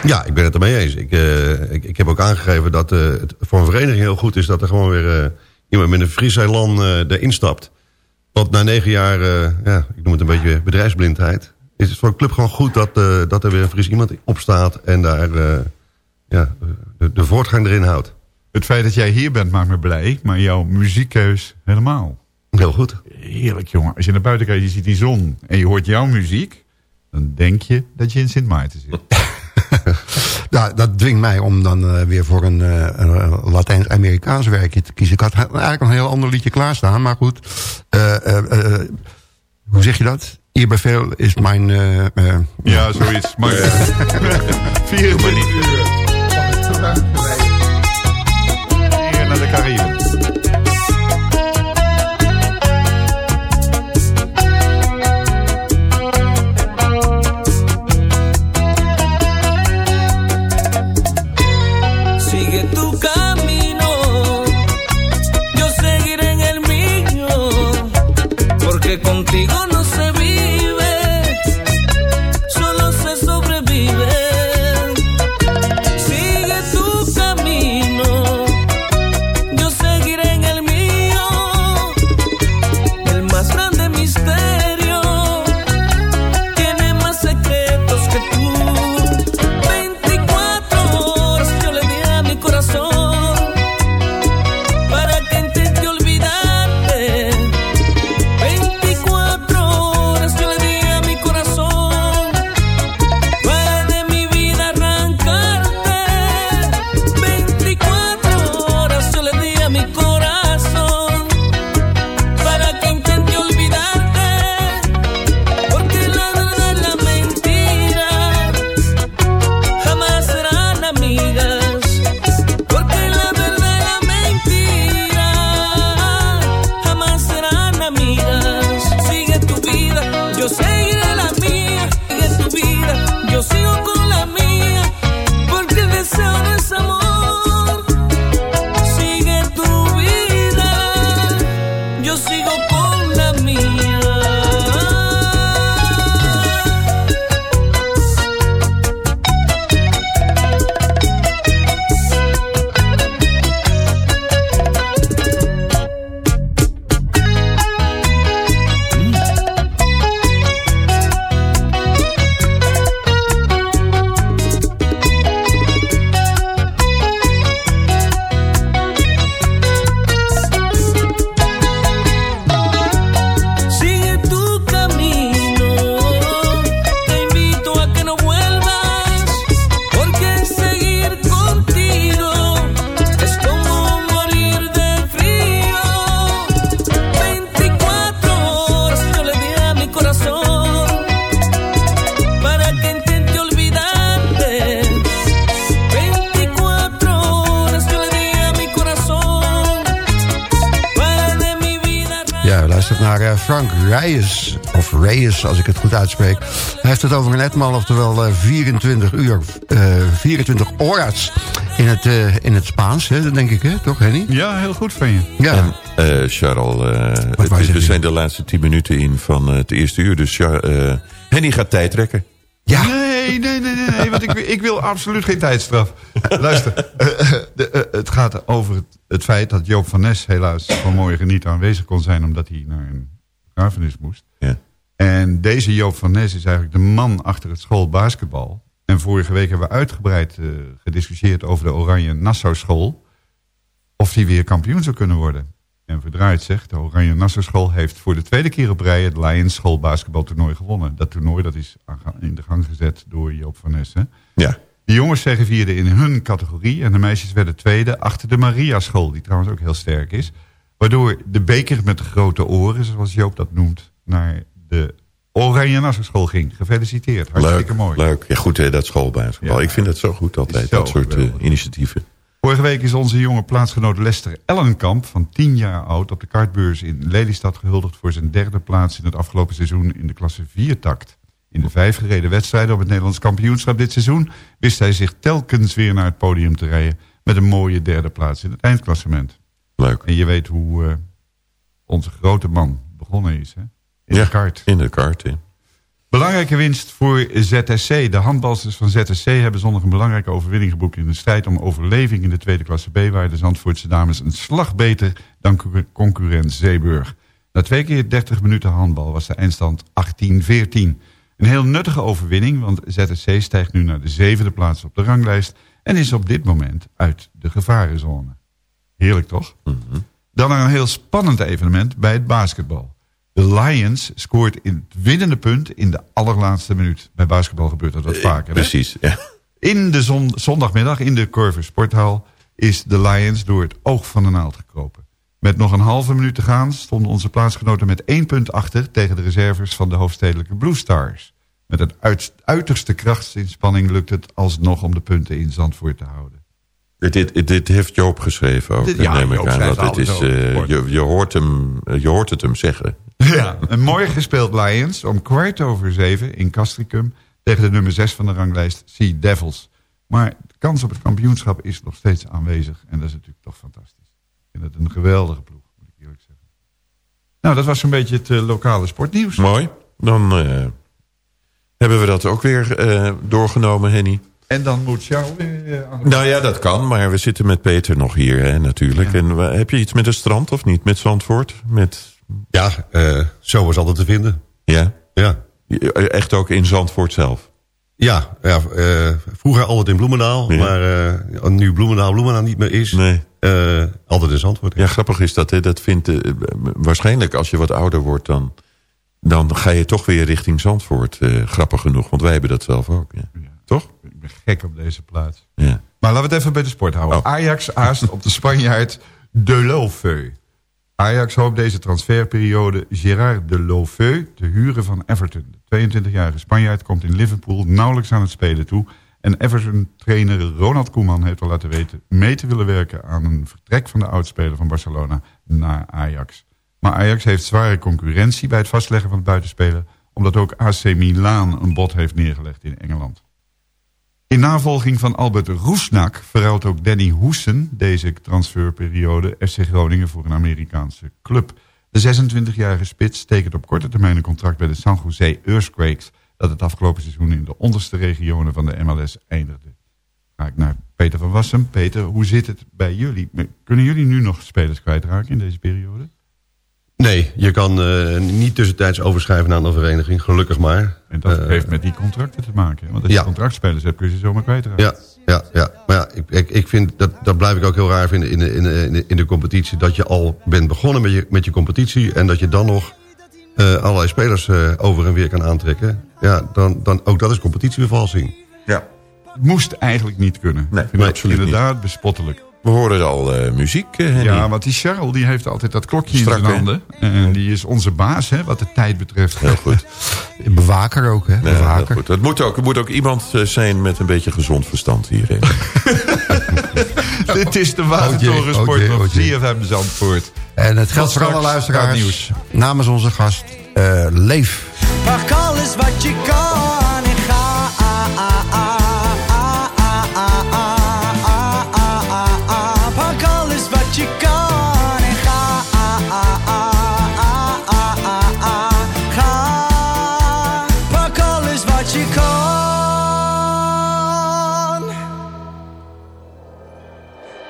Speaker 7: Ja, ik ben het ermee eens. Ik, uh, ik, ik, heb ook aangegeven dat uh, het voor een vereniging heel goed is... dat er gewoon weer uh, iemand met een Frieseiland erin stapt. Want na negen jaar, ja, ik noem het een beetje bedrijfsblindheid... is het voor een club gewoon goed dat, dat er weer een Fries iemand opstaat... en daar ja, de, de, voortgang erin houdt.
Speaker 9: Het feit dat jij hier bent maakt me blij, maar jouw muziekkeus helemaal.
Speaker 7: Heel goed.
Speaker 9: Heerlijk, jongen. Als je naar buiten kijkt, je ziet die zon en je hoort jouw muziek... dan denk je dat je in Sint Maarten zit.
Speaker 10: nou, dat dwingt mij om dan uh, weer voor een, uh, een Latijns-Amerikaans werkje te kiezen. Ik had eigenlijk een heel ander liedje klaarstaan, maar goed. Uh, hoe zeg je dat? Ierbeveel is mijn...
Speaker 9: ja, zoiets. Maar, 24 uur.
Speaker 10: Als ik het goed uitspreek. Hij heeft het over een etmaal, oftewel eh, 24 uur, eh 24 horas in het, eh, in het Spaans, hè, denk ik, hè? toch Henny?
Speaker 9: Ja, heel goed van je.
Speaker 10: Ja.
Speaker 8: En, eh, Charles, eh, we zijn de laatste tien minuten in van eh, het eerste uur. Dus Char- eh, Henny gaat tijd trekken.
Speaker 10: Ja.
Speaker 9: Nee, nee, nee, nee, nee want ik, ik wil absoluut geen tijdstraf. Luister, eh, eh, de, eh, het gaat over het, het feit dat Joop van Nes helaas vanmorgen niet aanwezig kon zijn... omdat hij naar een begrafenis moest. En deze Joop van Nes is eigenlijk de man achter het schoolbasketbal. En vorige week hebben we uitgebreid eh, gediscussieerd over de Oranje Nassau School. Of die weer kampioen zou kunnen worden. En verdraaid zegt, de Oranje Nassau School heeft voor de tweede keer op rij... het Lions schoolbasketbaltoernooi gewonnen. Dat toernooi dat is in de gang gezet door Joop van Nessen.
Speaker 8: Ja.
Speaker 9: De jongens vierden in hun categorie... en de meisjes werden tweede achter de Maria School... die trouwens ook heel sterk is. Waardoor de beker met de grote oren, zoals Joop dat noemt... naar de Oranje School ging. Gefeliciteerd, hartstikke
Speaker 8: leuk,
Speaker 9: mooi.
Speaker 8: leuk. Ja, goed hè, dat schoolbasketbal.
Speaker 9: Ja.
Speaker 8: Ik vind dat zo goed altijd,
Speaker 9: Zo
Speaker 8: dat soort eh, initiatieven.
Speaker 9: Vorige week is onze jonge plaatsgenoot Lester Ellenkamp... van 10 jaar oud op de kartbeurs in Lelystad gehuldigd... voor zijn derde plaats in het afgelopen seizoen in de klasse 4-takt. In de vijf gereden wedstrijden op het Nederlands kampioenschap dit seizoen... wist hij zich telkens weer naar het podium te rijden... met een mooie derde plaats in het eindklassement.
Speaker 8: Leuk.
Speaker 9: En je weet hoe eh, onze grote man begonnen is, hè? In
Speaker 8: ja,
Speaker 9: de kart.
Speaker 8: in de kart, hè.
Speaker 9: Belangrijke winst voor ZSC. De handbalsters van ZSC hebben zondag een belangrijke overwinning geboekt... in de strijd om overleving in de tweede klasse B... waar de Zandvoortse dames een slag beter dan concur- concurrent Zeeburg. Na twee keer 30 minuten handbal was de eindstand 18-14. Een heel nuttige overwinning, want ZSC stijgt nu naar de zevende plaats op de ranglijst... en is op dit moment uit de gevarenzone. Heerlijk toch? Dan naar een heel spannend evenement bij het basketbal. De Lions scoort in het winnende punt in de allerlaatste minuut. Bij basketbal gebeurt dat wat vaker. hè?
Speaker 8: Precies, ja.
Speaker 9: In de zon, zondagmiddag in de Corver Sporthal is de Lions door het oog van de naald gekropen. Met nog een halve minuut te gaan stonden onze plaatsgenoten met één punt achter... tegen de reserves van de hoofdstedelijke Blue Stars. Met een uit, uiterste krachtsinspanning lukt het alsnog om de punten in Zandvoort te houden.
Speaker 8: Dit, dit, dit heeft Joop geschreven ook,
Speaker 9: Dit- ja,
Speaker 8: neem ik
Speaker 9: Joop
Speaker 8: aan. Want het is, eh, je, je, hoort hem, eh, je hoort het hem zeggen.
Speaker 9: Ja, en morgen gespeeld Lions om kwart over zeven in Castricum... tegen de nummer zes van de ranglijst Sea Devils. Maar de kans op het kampioenschap is nog steeds aanwezig. En dat is natuurlijk toch fantastisch. Ik vind het een geweldige ploeg, moet ik eerlijk zeggen. Nou, dat was zo'n beetje het eh, lokale sportnieuws.
Speaker 8: Mooi. Dan hebben we dat ook weer doorgenomen, Henny.
Speaker 9: En dan moet jou weer eh, aan de...
Speaker 8: Nou ja, dat kan, maar we zitten met Peter nog hier, hè, natuurlijk. En we- heb je iets met het strand of niet? Met Zandvoort? Met...
Speaker 7: Ja, eh, zo was altijd te vinden.
Speaker 8: Ja?
Speaker 7: Ja.
Speaker 8: Echt ook in Zandvoort zelf?
Speaker 7: Ja, ja eh, vroeger altijd in Bloemendaal.
Speaker 8: Ja.
Speaker 7: Maar eh, nu Bloemendaal Bloemendaal niet meer is.
Speaker 8: Nee.
Speaker 7: eh, altijd in Zandvoort.
Speaker 8: Ja, grappig is dat. Hè? Dat vindt, eh, waarschijnlijk als je wat ouder wordt, dan, dan ga je toch weer richting Zandvoort. eh, grappig genoeg, want wij hebben dat zelf ook. Ja. Toch?
Speaker 9: Ik ben gek op deze plaats.
Speaker 8: Ja.
Speaker 9: Maar laten we het even bij de sport houden.
Speaker 8: Oh.
Speaker 9: Ajax aast op de Spanjaard De Lofeu. Ajax hoopt deze transferperiode Gérard De Lofeu te huren van Everton. De 22-jarige Spanjaard komt in Liverpool nauwelijks aan het spelen toe. En Everton-trainer Ronald Koeman heeft al laten weten... mee te willen werken aan een vertrek van de oudspeler van Barcelona naar Ajax. Maar Ajax heeft zware concurrentie bij het vastleggen van het buitenspeler... omdat ook AC Milan een bod heeft neergelegd in Engeland. In navolging van Albert Roesnak verruilt ook Danny Hoesen deze transferperiode FC Groningen voor een Amerikaanse club. De 26-jarige spits tekent op korte termijn een contract bij de San Jose Earthquakes... dat het afgelopen seizoen in de onderste regionen van de MLS eindigde. Ga ik naar Peter van Wassem. Peter, hoe zit het bij jullie? Kunnen jullie nu nog spelers kwijtraken in deze periode?
Speaker 7: Nee, je kan uh, niet tussentijds overschrijven naar een vereniging, gelukkig maar.
Speaker 9: En dat uh, heeft met die contracten te maken. Want als je contractspelers hebt, kun je ze zomaar kwijtraken.
Speaker 7: Ja, ja, ja. maar ja, ik, ik, ik vind, dat, dat blijf ik ook heel raar vinden in de, in de, in de competitie. Dat je al bent begonnen met je, met je competitie en dat je dan nog uh, allerlei spelers over en weer kan aantrekken. Ja, dan, dan ook dat is competitievervalsing.
Speaker 9: Ja. Het moest eigenlijk niet kunnen.
Speaker 8: Nee,
Speaker 9: nee
Speaker 8: absoluut
Speaker 9: inderdaad
Speaker 8: niet.
Speaker 9: bespottelijk.
Speaker 8: We horen al uh, muziek, uh.
Speaker 9: Ja, want die Charles die heeft altijd dat klokje Strak, in zijn handen. En die is onze baas, hè, wat de tijd betreft.
Speaker 8: Heel goed.
Speaker 10: Bewaker ook, hè? Bewaker.
Speaker 8: Ja, goed. Het, moet ook, het moet ook iemand uh, zijn met een beetje gezond verstand hierin.
Speaker 9: Dit is de Watertorensport oh, oh, op CFM Zandvoort.
Speaker 10: En het geldt voor alle luisteraars. Nieuws. Namens onze gast, Leef.
Speaker 12: Pak alles wat je kan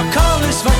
Speaker 12: pak alles wat je